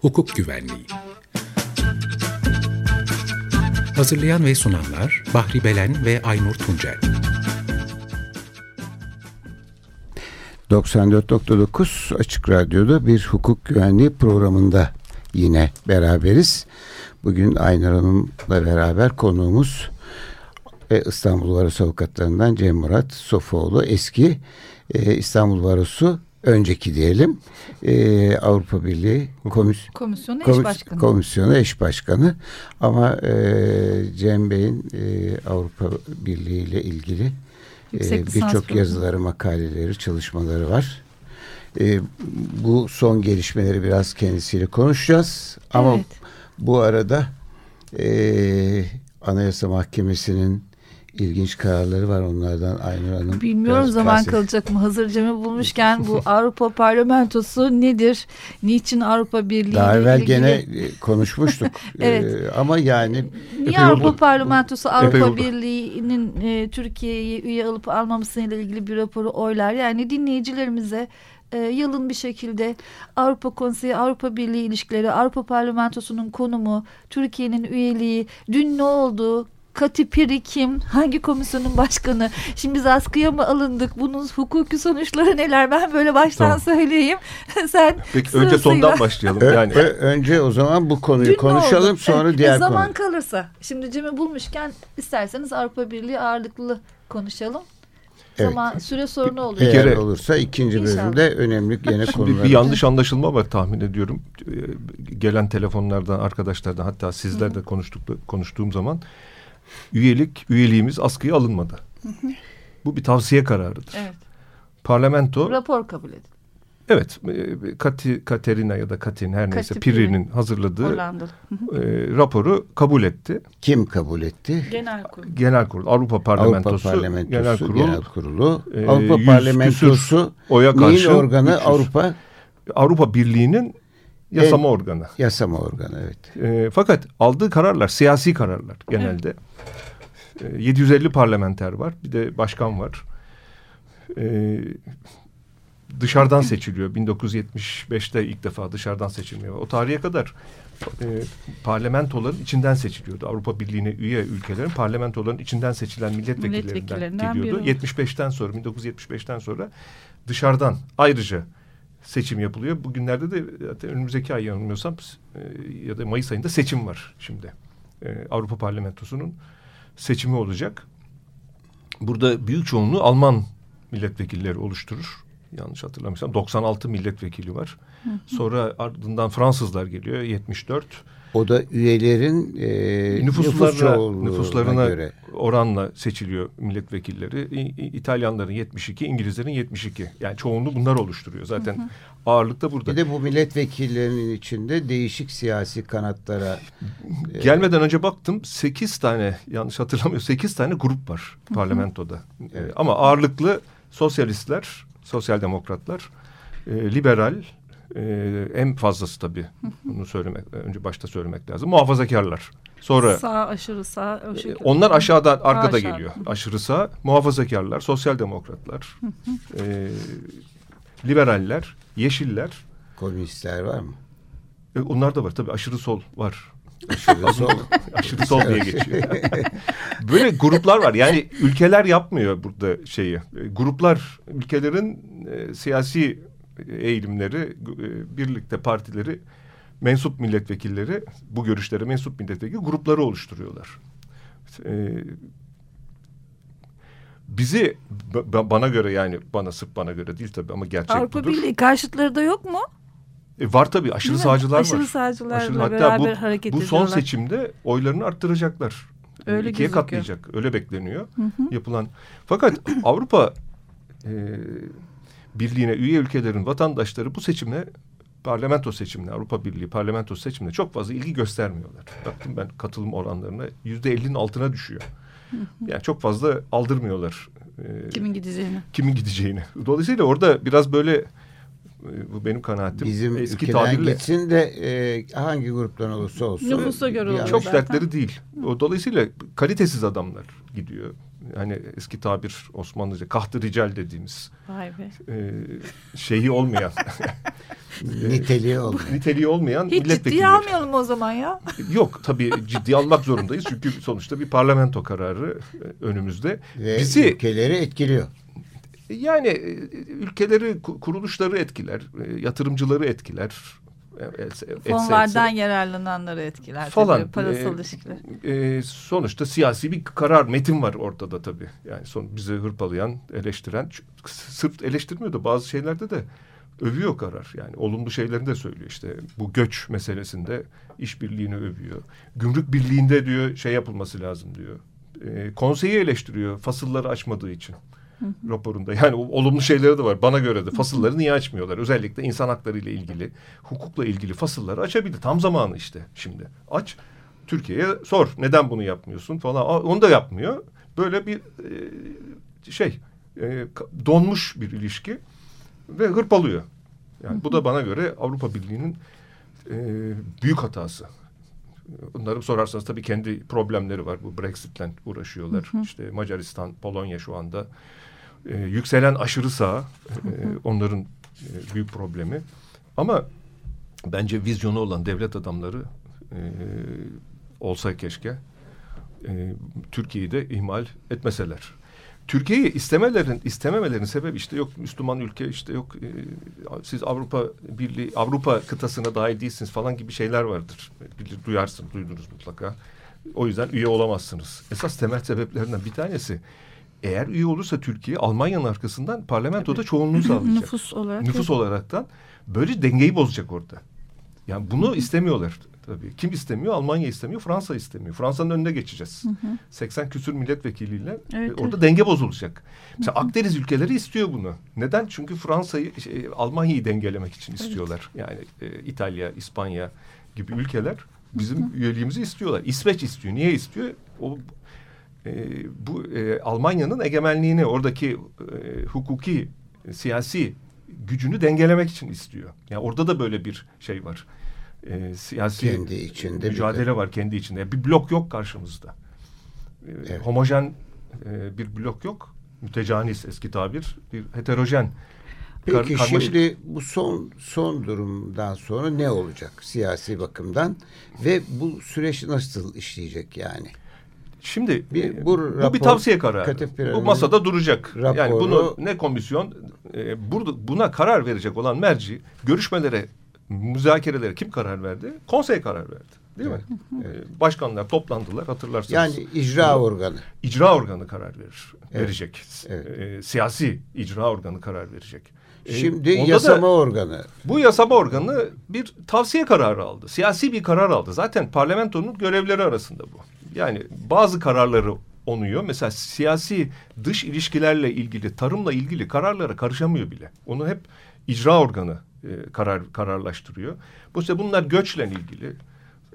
Hukuk Güvenliği Hazırlayan ve sunanlar Bahri Belen ve Aynur Tuncel 94.9 Açık Radyo'da bir hukuk güvenliği programında yine beraberiz. Bugün Aynur Hanım'la beraber konuğumuz e, İstanbul Varosu avukatlarından Cem Murat Sofoğlu eski e, İstanbul Varosu önceki diyelim e, Avrupa Birliği komis komisyonu komis eş başkanı. Komisyonu eş başkanı ama e, Cem Bey'in e, Avrupa Birliği ile ilgili e, birçok yazıları, makaleleri, çalışmaları var. E, bu son gelişmeleri biraz kendisiyle konuşacağız. Ama Evet. bu arada e, Anayasa Mahkemesi'nin ilginç kararları var onlardan Aynur Hanım. Bilmiyorum zaman bahset- kalacak mı? Hazır Cem'i bulmuşken bu Avrupa Parlamentosu nedir? Niçin Avrupa Birliği Daha evvel gene e, konuşmuştuk. Evet. E, ama yani Niye Avrupa oldu. Parlamentosu Avrupa. Birliği'nin e, Türkiye'yi üye alıp almamasıyla ilgili bir raporu oylar? Yani dinleyicilerimize e, yalın bir şekilde Avrupa Konseyi, Avrupa Birliği ilişkileri, Avrupa Parlamentosu'nun konumu, Türkiye'nin üyeliği, dün ne oldu? Kati Piri kim? Hangi komisyonun başkanı? Şimdi biz askıya mı alındık? Bunun hukuki sonuçları neler? Ben böyle baştan Tamam. söyleyeyim. Sen Peki önce sondan başlayalım. ö- Yani ö- önce o zaman bu konuyu Dün konuşalım sonra Evet, diğer e, zaman konu. kalırsa. Şimdi Cem'i bulmuşken isterseniz Avrupa Birliği ağırlıklı konuşalım. Evet. Zaman süre sorunu oluyor. Eğer kere- olursa ikinci İnşallah. bölümde önemli bir, konular. bir yanlış anlaşılma var tahmin ediyorum. Ee, Gelen telefonlardan, arkadaşlardan hatta sizlerle konuştuk konuştuğum zaman üyelik üyeliğimiz askıya alınmadı. Bu bir tavsiye kararıdır. Evet. Parlamento Rapor kabul edin. evet e, Kati, Katerina ya da Katin her neyse Kati Piri'nin hazırladığı Hollandalı. e, raporu kabul etti. Kim kabul etti? Genel kurul. Genel Kurul, Avrupa Parlamentosu, Avrupa Parlamentosu Genel Kurul, Genel Kurulu. e, Avrupa Parlamentosu oya neyin karşı organı? 300. Avrupa Avrupa Birliği'nin yasama organı. yasama organı evet. E, fakat aldığı kararlar siyasi kararlar genelde. E, 750 parlamenter var. Bir de başkan var. E, dışarıdan seçiliyor. 1975'te ilk defa dışarıdan seçilmiyor. O tarihe kadar e, parlamentoların içinden seçiliyordu. Avrupa Birliği'ne üye ülkelerin parlamentoların içinden seçilen milletvekillerinden, Milletvekillerinden geliyordu. biri. 75'ten sonra 1975'ten sonra dışarıdan ayrıca seçim yapılıyor. Bugünlerde de önümüzdeki ay yanılmıyorsam e, ya da Mayıs ayında seçim var şimdi. E, Avrupa Parlamentosu'nun seçimi olacak. Burada büyük çoğunluğu Alman milletvekilleri oluşturur. Yanlış hatırlamıyorsam 96 milletvekili var. Sonra ardından Fransızlar geliyor 74. O da üyelerin e, nüfus Nüfuslarına, çoğunluğuna nüfuslarına göre. oranla seçiliyor milletvekilleri. İ- İtalyanların 72, İngilizlerin 72. Yani çoğunluğu bunlar oluşturuyor. Zaten ağırlık da burada. Bir de bu milletvekillerinin içinde değişik siyasi kanatlara Gelmeden önce baktım 8 tane yanlış hatırlamıyorum 8 tane grup var parlamentoda. Ee, ama ağırlıklı sosyalistler, sosyal demokratlar, e, liberal e, en fazlası tabii. Bunu söylemek önce başta söylemek lazım. Muhafazakarlar. Sonra Sağ aşırı sağ. O e, onlar aşağıdan arkada Aşağıda. geliyor. Aşırı sağ, muhafazakarlar, sosyal demokratlar, e, liberaller, yeşiller. komünistler var mı? E, onlar da var tabii aşırı sol var. Aşırı sol. Aşırı sol diye geçiyor. Böyle gruplar var. Yani ülkeler yapmıyor burada şeyi. E, Gruplar ülkelerin e, siyasi eğilimleri, e, birlikte partileri, mensup milletvekilleri, bu görüşlere mensup milletvekili grupları oluşturuyorlar. E, bizi ba- bana göre yani bana sırf bana göre değil tabii ama gerçek Avrupa budur. Birliği karşıtları da yok mu? E, var tabii aşırı Değil sağcılar Aşırı var. sağcılarla hatta beraber bu, hareket bu son ediyorlar. seçimde oylarını arttıracaklar. Öyle İkiye gözüküyor. katlayacak. Öyle bekleniyor. Yapılan. Fakat Avrupa e, Birliği'ne üye ülkelerin vatandaşları bu seçime parlamento seçimine, Avrupa Birliği parlamento seçimine çok fazla ilgi göstermiyorlar. Baktım ben katılım oranlarına yüzde ellinin altına düşüyor. Yani çok fazla aldırmıyorlar. e, Kimin gideceğini. kimin gideceğini. Dolayısıyla orada biraz böyle E, bu benim kanaatim. Bizim Eski ülkeden tabirle gitsin de e, hangi gruptan olursa olsun. Nüfusa göre olur. çok dertleri değil. O dolayısıyla kalitesiz adamlar gidiyor. Yani eski tabir Osmanlıca kahtı rical dediğimiz Vay be. e, şeyi olmayan, Niteliği olmuyor. niteliği olmayan Hiç ciddiye almayalım o zaman ya. Yok tabii ciddiye almak zorundayız. Çünkü sonuçta bir parlamento kararı e, önümüzde. Ve Bizi ülkeleri etkiliyor. yani e, ülkeleri, ku- kuruluşları etkiler, e, yatırımcıları etkiler. E, etse- Fonlardan etse. yararlananları etkiler. Falan. Tabii, parasal Ee, ilişkiler. E, sonuçta siyasi bir karar, metin var ortada tabii. Yani son bizi hırpalayan, eleştiren, sırf eleştirmiyor da bazı şeylerde de övüyor karar. Yani olumlu şeylerini de söylüyor işte. Bu göç meselesinde işbirliğini övüyor. Gümrük birliğinde diyor şey yapılması lazım diyor. E, konseyi eleştiriyor fasılları açmadığı için raporunda. Yani olumlu şeyleri de var. Bana göre de fasılları niye açmıyorlar? Özellikle insan hakları ile ilgili, hukukla ilgili fasılları açabilir. Tam zamanı işte şimdi. Aç. Türkiye'ye sor. Neden bunu yapmıyorsun falan. Aa, Onu da yapmıyor. Böyle bir e, şey e, donmuş bir ilişki ve hırpalıyor. Yani bu da bana göre Avrupa Birliği'nin e, büyük hatası. Onları sorarsanız tabii kendi problemleri var. Bu Brexit'le uğraşıyorlar. İşte Macaristan, Polonya şu anda e, yükselen aşırı sağ e, onların e, büyük problemi. Ama bence vizyonu olan devlet adamları e, olsa keşke e, Türkiye'yi de ihmal etmeseler. Türkiye'yi istemelerin istememelerin sebebi işte yok Müslüman ülke işte yok e, siz Avrupa Birliği Avrupa kıtasına dahil değilsiniz falan gibi şeyler vardır. Bilir, duyarsın, duydunuz mutlaka. O yüzden üye olamazsınız. Esas temel sebeplerinden bir tanesi eğer üye olursa Türkiye Almanya'nın arkasından parlamentoda çoğunluğu sağlayacak. Nüfus olarak. Nüfus olaraktan böyle dengeyi bozacak orada. Yani bunu istemiyorlar tabii. Kim istemiyor? Almanya istemiyor, Fransa istemiyor. Fransa'nın önüne geçeceğiz. 80 küsür milletvekiliyle Evet, e, orada evet. denge bozulacak. Mesela Akdeniz ülkeleri istiyor bunu. Neden? Çünkü Fransa'yı, şey, Almanya'yı dengelemek için istiyorlar. Yani e, İtalya, İspanya gibi ülkeler bizim üyeliğimizi istiyorlar. İsveç istiyor. Niye istiyor? O e, bu e, Almanya'nın egemenliğini, oradaki e, hukuki, siyasi gücünü dengelemek için istiyor. Yani orada da böyle bir şey var. E, siyasi Kendi içinde bir- mücadele var kendi içinde. Bir blok yok karşımızda. E, Evet. Homojen e, bir blok yok. Mütecanis eski tabir. Bir heterojen. kar- Peki karmaşık. şimdi bu son son durumdan sonra ne olacak siyasi bakımdan ve bu süreç nasıl işleyecek yani? Şimdi Bir- e, bu bu, rapor, bir tavsiye kararı. Bu masada duracak. yani raporu- bunu ne komisyon e, burada buna karar verecek olan merci görüşmelere, müzakerelere kim karar verdi? Konsey karar verdi. Değil mi? E, başkanlar toplandılar hatırlarsanız. Yani icra organı. icra organı karar verir, Evet. verecek. Evet. E, siyasi icra organı karar verecek. E, Şimdi da- yasama organı. bu yasama organı bir tavsiye kararı aldı. Siyasi bir karar aldı. Zaten parlamentonun görevleri arasında bu. Yani bazı kararları onuyor. Mesela siyasi dış ilişkilerle ilgili, tarımla ilgili kararlara karışamıyor bile. Onu hep icra organı e, karar kararlaştırıyor. Bu işte bunlar göçle ilgili,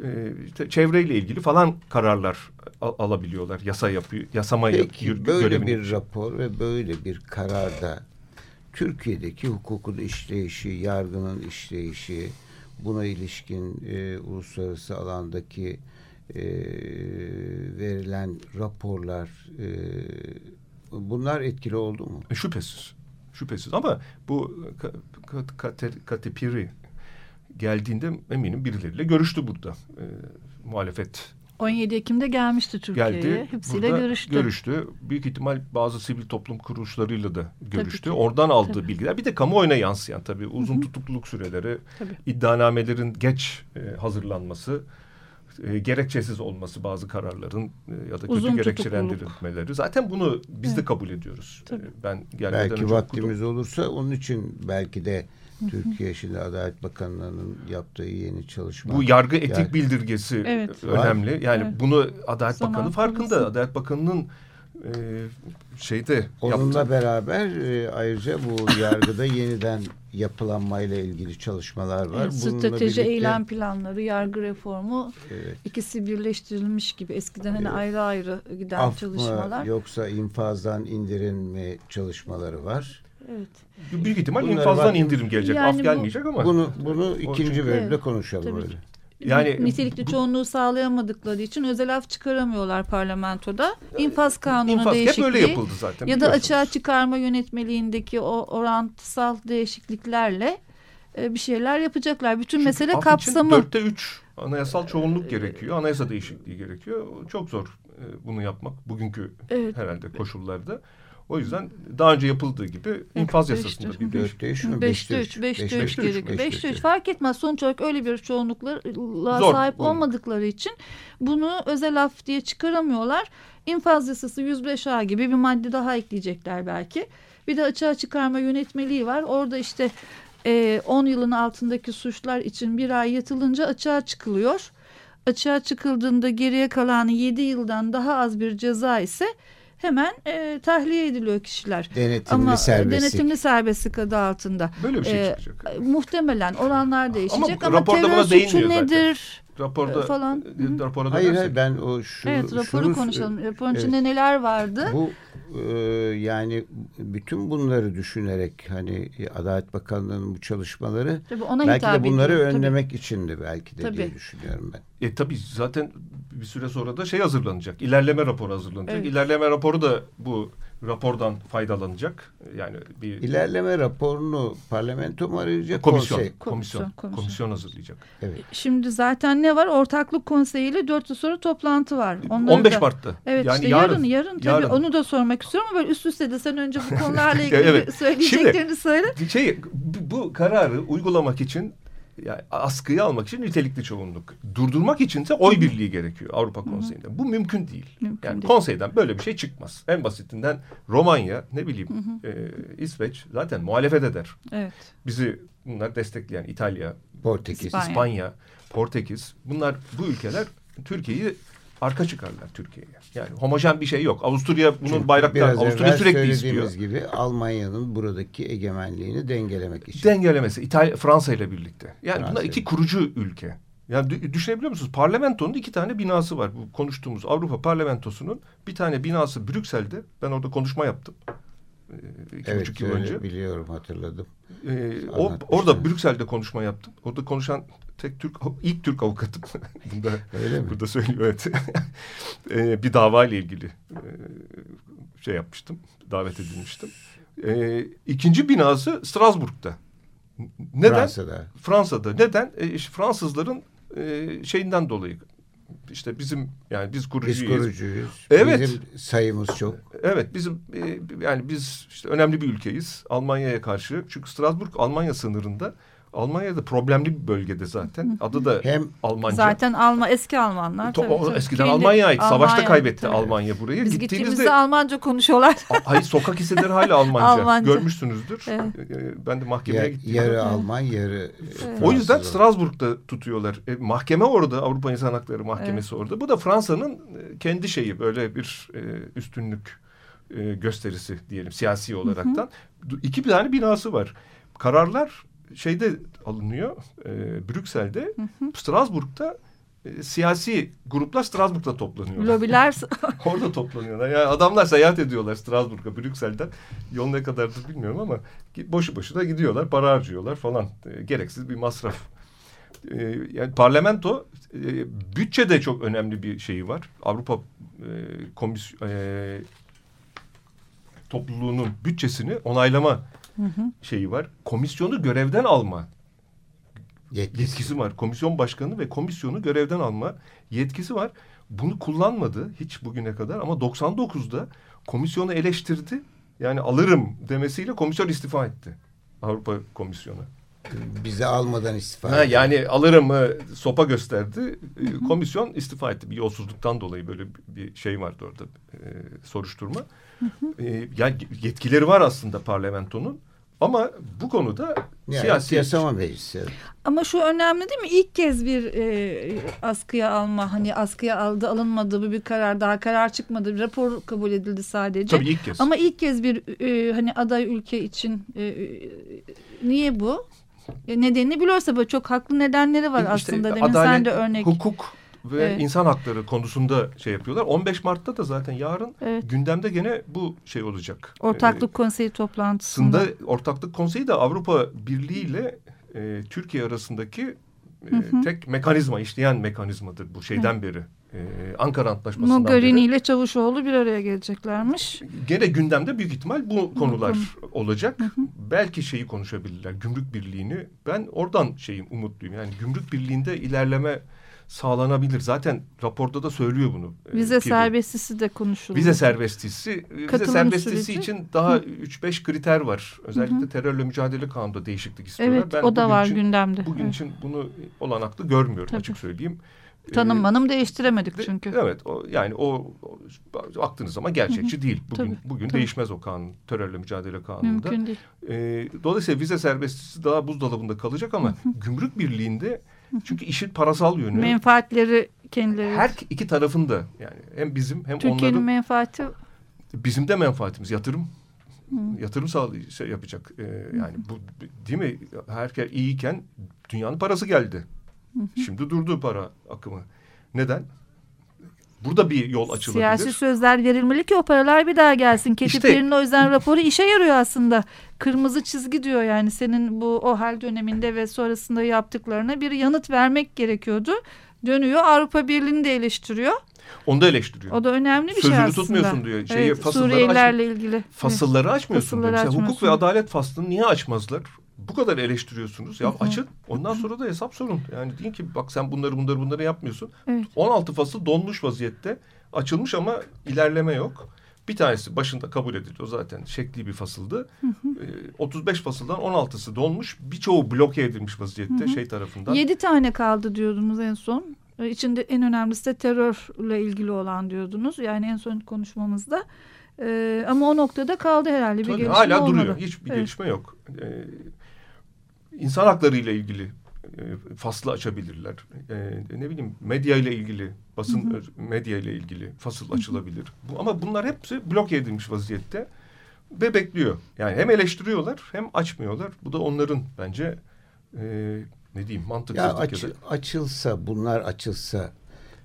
e, işte çevreyle ilgili falan kararlar al- alabiliyorlar. Yasa yapıyor, yasama Peki böyle görevini- bir rapor ve böyle bir kararda Türkiye'deki hukukun işleyişi, yargının işleyişi, buna ilişkin e, uluslararası alandaki e, verilen raporlar e, bunlar etkili oldu mu? E, Şüphesiz. Şüphesiz ama bu Ka- Ka- Kate- Katipiri geldiğinde eminim birileriyle görüştü burada. E, muhalefet 17 Ekim'de gelmişti Türkiye'ye. geldi. Hepsiyle burada görüştü. Görüştü. Büyük ihtimal bazı sivil toplum kuruluşlarıyla da görüştü. Oradan aldığı Tabii. bilgiler. Bir de kamuoyuna yansıyan tabii uzun tutukluluk süreleri, Tabii. iddianamelerin geç e, hazırlanması, e, gerekçesiz olması bazı kararların e, ya da kötü Uzun gerekçelendirilmeleri. Zaten bunu biz de kabul ediyoruz. Tabii. E, Ben gelmeden Belki vaktimiz olursa onun için belki de Türkiye şimdi Adalet Bakanlığı'nın yaptığı yeni çalışma. Bu yargı etik Yani- bildirgesi Evet. önemli. Yani Evet. bunu Adalet Zaman Bakanı farkında. Adalet Bakanı'nın e, şeyde Onunla yaptığı beraber e, ayrıca bu yargıda yeniden yapılanmayla ilgili çalışmalar var. Evet, strateji birlikte- eylem planları, yargı reformu Evet. ikisi birleştirilmiş gibi. Eskiden hani ayrı ayrı giden Af mı çalışmalar. yoksa infazdan indirin mi çalışmaları var. Evet. Büyük ihtimal Bunları infazdan bak- indirim gelecek. Yani Af bu- gelmeyecek ama. Bunu bunu ikinci bölümde Evet, konuşalım tabii öyle. ki. Yani nitelikli bu- çoğunluğu sağlayamadıkları için özel af çıkaramıyorlar parlamentoda. İnfaz kanunu infaz değişikliği hep öyle yapıldı zaten. ya da açığa çıkarma yönetmeliğindeki o orantısal değişikliklerle e, bir şeyler yapacaklar. Bütün Çünkü mesele kapsamı. Dörtte üç anayasal çoğunluk gerekiyor. Anayasa değişikliği gerekiyor. Çok zor e, bunu yapmak bugünkü Evet. herhalde koşullarda. O yüzden daha önce yapıldığı gibi infaz Evet, yasasında işte. bir değişiklik. Dörtte üç mü? Beşte üç, üç. beşte üç Beşte üç, gerekiyor. beşte Beşte üç. üç fark etmez. Sonuç olarak öyle bir çoğunlukla Zor. sahip Olmuyor. olmadıkları için bunu özel af diye çıkaramıyorlar. İnfaz yasası 105A gibi bir madde daha ekleyecekler belki. Bir de açığa çıkarma yönetmeliği var. Orada işte e, 10 yılın altındaki suçlar için bir ay yatılınca açığa çıkılıyor. Açığa çıkıldığında geriye kalan 7 yıldan daha az bir ceza ise hemen e, tahliye ediliyor kişiler. Denetimli Ama serbestlik. denetimli serbestlik adı altında. Böyle bir şey Ee, çıkacak. Muhtemelen oranlar değişecek ama, raporda terör suçu değinmiyor zaten. nedir? Raporda falan. e, rapora Hayır hayır ben o şu evet raporu şunu- konuşalım. Raporun evet. içinde neler vardı? Bu e, yani bütün bunları düşünerek hani Adalet Bakanlığı'nın bu çalışmaları Tabii ona belki de bunları ediyor. Tabii. önlemek içindi belki de diye Tabii. düşünüyorum ben. E tabii zaten bir süre sonra da şey hazırlanacak. İlerleme raporu hazırlanacak. Evet. İlerleme raporu da bu rapordan faydalanacak. Yani bir İlerleme raporunu parlamento mu arayacak? komisyon, konsey? komisyon, Komisyon, komisyon, komisyon. hazırlayacak. Evet. Şimdi zaten ne var? Ortaklık Konseyi ile 4 yıl sonra toplantı var. Onları 15 da- Mart'ta. Evet yani işte yarın, yarın tabii yarın. onu da sormak istiyorum ama böyle üst üste de sen önce bu konularla ilgili Evet. söyleyeceklerini söyle. Şey bu kararı uygulamak için yani askıya almak için nitelikli çoğunluk. Durdurmak içinse oy birliği gerekiyor Avrupa Konseyi'nde. Bu mümkün değil. Mümkün yani değil. konseyden böyle bir şey çıkmaz. En basitinden Romanya ne bileyim e, İsveç zaten muhalefet eder. Evet. Bizi bunlar destekleyen İtalya, Portekiz. İspanya. İspanya, Portekiz bunlar bu ülkeler Türkiye'yi arka çıkarlar Türkiye'ye. Yani homojen bir şey yok. Avusturya bunun Çünkü bayraklar Avusturya sürekli istiyor. gibi Almanya'nın buradaki egemenliğini dengelemek için. dengelemesi İtalya Fransa ile birlikte. Yani Fransa bunlar iki kurucu ülke. Yani dü- düşünebiliyor musunuz? Parlamentonun iki tane binası var. Bu konuştuğumuz Avrupa Parlamentosu'nun bir tane binası Brüksel'de. Ben orada konuşma yaptım. Ee, iki evet buçuk yıl önce. biliyorum hatırladım. Ee, o, orada Brüksel'de konuşma yaptım. Orada konuşan tek Türk, ilk Türk avukatım. Bunda, Öyle mi? Burada söylüyor evet. Ee, bir dava ile ilgili e, şey yapmıştım. Davet edilmiştim. Ee, ikinci binası Strasbourg'da. Neden? Fransa'da. Fransa'da. Neden? E, işte Fransızların e, şeyinden dolayı. İşte bizim yani biz Biz kurucuyuz. kurucuyuz. Evet. Bizim sayımız çok. Evet bizim e, yani biz işte önemli bir ülkeyiz Almanya'ya karşı. Çünkü Strasbourg Almanya sınırında. Almanya'da problemli bir bölgede zaten. Adı da Hem Almanca. Zaten Alman eski Almanlar To- tabii. tabii. eskiden Almanya'ya ait. Savaşta Almanya, kaybetti tabii. Almanya burayı. Biz Gittiğinizde gittiğimizde Almanca konuşuyorlar. Hayır sokak isimleri hala Almanca. Almanca. Görmüşsünüzdür. Evet. E, Ben de mahkemeye yer- gittim. yarı Alman yarı O yüzden. Strasbourg'da tutuyorlar. E, mahkeme orada, Avrupa İnsan Hakları Mahkemesi orada. Bu da Fransa'nın e, kendi şeyi böyle bir e, üstünlük e, gösterisi diyelim siyasi olaraktan. Du- İki bir tane binası var. Kararlar şeyde alınıyor, e, Brüksel'de. Strasbourg'da e, siyasi gruplar Strasbourg'da toplanıyorlar. Lobiler Orada toplanıyorlar. Yani adamlar seyahat ediyorlar Strasbourg'a, Brüksel'den. Yol ne kadardır bilmiyorum ama boşu boşuna gidiyorlar, para harcıyorlar falan. E, gereksiz bir masraf. E, yani parlamento e, bütçede çok önemli bir şeyi var. Avrupa e, komisyon e, topluluğunun bütçesini onaylama şeyi var. Komisyonu görevden alma Yetkisi. yetkisi var. Komisyon başkanı ve komisyonu görevden alma yetkisi var. Bunu kullanmadı hiç bugüne kadar ama 99'da komisyonu eleştirdi. Yani alırım demesiyle komisyon istifa etti. Avrupa Komisyonu. Bizi almadan istifa Ha, etti. yani alırım mı sopa gösterdi. Ee, Komisyon istifa etti. Bir yolsuzluktan dolayı böyle bir şey vardı orada e, soruşturma. Ee, yani yetkileri var aslında parlamentonun. Ama bu konuda Yani siyasi yasama meclisi. Ama şu önemli değil mi? İlk kez bir e, askıya alma hani askıya aldı alınmadı bu bir karar daha karar çıkmadı rapor kabul edildi sadece. tabii ilk kez. Ama ilk kez bir e, hani aday ülke için e, e, niye bu? E, nedenini biliyorsa böyle çok haklı nedenleri var İşte aslında. Demin adalet, sen de örnek. Hukuk ve Evet. insan hakları konusunda şey yapıyorlar. 15 Mart'ta da zaten yarın Evet. gündemde gene bu şey olacak. Ortaklık konseyi toplantısında. Ortaklık Konseyi de Avrupa Birliği ile e, Türkiye arasındaki e, tek mekanizma, işleyen mekanizmadır bu şeyden beri. E, Ankara Antlaşması'ndan Mogherini beri. ile Çavuşoğlu bir araya geleceklermiş. Gene gündemde büyük ihtimal bu konular konu. olacak. Belki şeyi konuşabilirler, gümrük birliğini. Ben oradan şeyim umutluyum. Yani gümrük birliğinde ilerleme sağlanabilir. Zaten raporda da söylüyor bunu. e, Vize Piri. serbestisi de konuşuldu. Vize serbestisi. Vize Katılım serbestisi süreci. için daha 3-5 kriter var. Özellikle terörle mücadele kanununda değişiklik istiyorlar. Evet o da var için, gündemde. Bugün Evet. için bunu olanaklı görmüyorum Tabii. açık söyleyeyim. Tanım Ee, manım değiştiremedik de- çünkü. Evet, o, yani o, o baktığınız zaman gerçekçi değil. Bugün Tabii, bugün tabii. değişmez o kanun, terörle mücadele kanununda. Mümkün değil. Ee, dolayısıyla vize serbestisi daha buzdolabında kalacak ama gümrük birliğinde çünkü işin parasal yönü Menfaatleri kendileri. her iki tarafın da yani hem bizim hem Türkiye'nin onların menfaati bizim de menfaatimiz yatırım. Yatırım sağlay şey yapacak. Ee, yani bu değil mi? Herkes iyiyken dünyanın parası geldi. Şimdi durdu para akımı. Neden? Burada bir yol açılabilir. siyasi sözler verilmeli ki o paralar bir daha gelsin. Ketip İşte- o yüzden raporu işe yarıyor aslında. Kırmızı çizgi diyor yani senin bu o hal döneminde ve sonrasında yaptıklarına bir yanıt vermek gerekiyordu. Dönüyor Avrupa Birliği'ni de eleştiriyor. Onu da eleştiriyor. O da önemli bir şey Sözünü aslında. tutmuyorsun diyor. Şeyi, evet, fasılları Suriyelilerle ilgili. Fasılları açmıyorsun. Fasılları diyor. Mesela hukuk ve açmıyorsun. adalet faslını niye açmazlar? Bu kadar eleştiriyorsunuz. Ya açın. Ondan sonra da hesap sorun. Yani deyin ki bak sen bunları bunları bunları yapmıyorsun. Evet. 16 fasıl donmuş vaziyette. Açılmış ama ilerleme yok. Bir tanesi başında kabul edildi. O zaten şekli bir fasıldı. Ee, 35 fasıldan 16'sı donmuş. Birçoğu bloke edilmiş vaziyette şey tarafından. Yedi tane kaldı diyordunuz en son. Ee, İçinde en önemlisi de terörle ilgili olan diyordunuz. Yani en son konuşmamızda. Ee, ama o noktada kaldı herhalde bir Tabii, gelişme hala olmadı. duruyor. Hiçbir Evet. gelişme yok. Ee, insan hakları ile ilgili e, faslı açabilirler. Ee, ne bileyim medya ile ilgili, basın öz- medya ile ilgili fasıl açılabilir. Bu, ama bunlar hepsi bloke edilmiş vaziyette ve bekliyor. Yani hem eleştiriyorlar hem açmıyorlar. Bu da onların bence e, ne diyeyim Ya mantıksızlık aç- ya da açılsa bunlar açılsa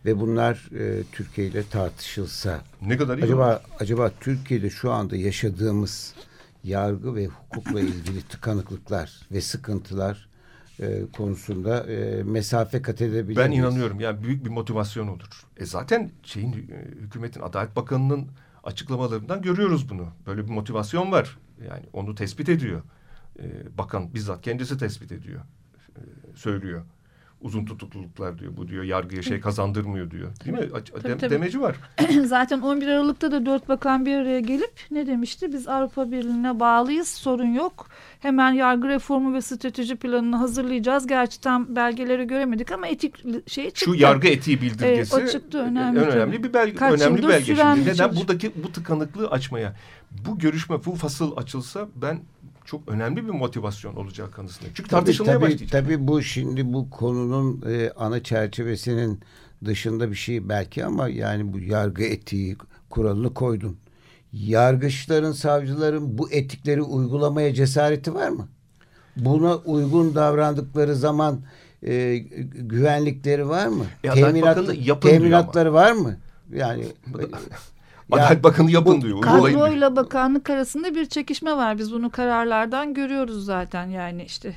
ve bunlar e, Türkiye ile tartışılsa ne kadar iyi olur. acaba acaba Türkiye'de şu anda yaşadığımız yargı ve hukukla ilgili tıkanıklıklar ve sıkıntılar e, konusunda e, mesafe kat edebilir Ben inanıyorum yani büyük bir motivasyon olur. E zaten şeyin e, hükümetin Adalet Bakanı'nın açıklamalarından görüyoruz bunu. Böyle bir motivasyon var. Yani onu tespit ediyor. E, bakan bizzat kendisi tespit ediyor. E, söylüyor. Uzun tutukluluklar diyor. Bu diyor yargıya şey kazandırmıyor diyor. Değil mi? Aç- dem- tabii. Demeci var. Zaten 11 Aralık'ta da dört bakan bir araya gelip ne demişti? Biz Avrupa Birliği'ne bağlıyız, sorun yok. Hemen yargı reformu ve strateji planını hazırlayacağız. Gerçi tam belgeleri göremedik ama etik şey çıktı. Şu yargı etiği bildirgesi Evet, o çıktı, e, önemli en tabii. önemli bir belge. Kaç önemli belge şimdi. Neden çalışma. buradaki bu tıkanıklığı açmaya? Bu görüşme, bu fasıl açılsa ben çok önemli bir motivasyon olacağı kanısındayım. Çünkü Tabii, tartışılmaya tabii, başlayacak. tabii bu şimdi bu konunun e, ana çerçevesinin dışında bir şey belki ama yani bu yargı etiği kuralını koydun. Yargıçların, savcıların bu etikleri uygulamaya cesareti var mı? Buna uygun davrandıkları zaman e, güvenlikleri var mı? E, Bakanı yapın diyor teminatları var mı? Yani Adalet Bakanı yapın diyor. Kadroyla bakanlık arasında bir çekişme var. Biz bunu kararlardan görüyoruz zaten. Yani işte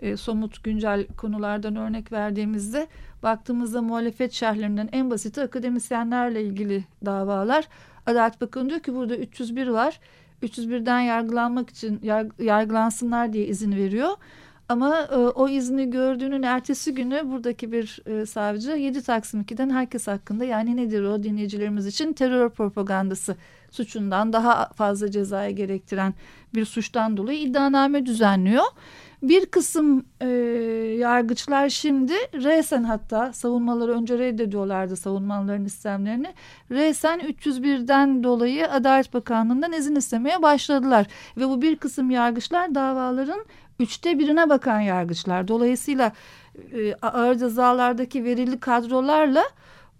e, somut güncel konulardan örnek verdiğimizde baktığımızda muhalefet şerhlerinden en basiti akademisyenlerle ilgili davalar. Adalet Bakanı diyor ki burada 301 var. 301'den yargılanmak için yarg- yargılansınlar diye izin veriyor. Ama e, o izni gördüğünün ertesi günü buradaki bir e, savcı 7 Taksim 2'den herkes hakkında yani nedir o dinleyicilerimiz için terör propagandası suçundan daha fazla cezaya gerektiren bir suçtan dolayı iddianame düzenliyor. Bir kısım e, yargıçlar şimdi resen hatta savunmaları önce reddediyorlardı savunmaların istemlerini. Resen 301'den dolayı Adalet Bakanlığı'ndan izin istemeye başladılar. Ve bu bir kısım yargıçlar davaların üçte birine bakan yargıçlar. Dolayısıyla e, ağır cezalardaki verili kadrolarla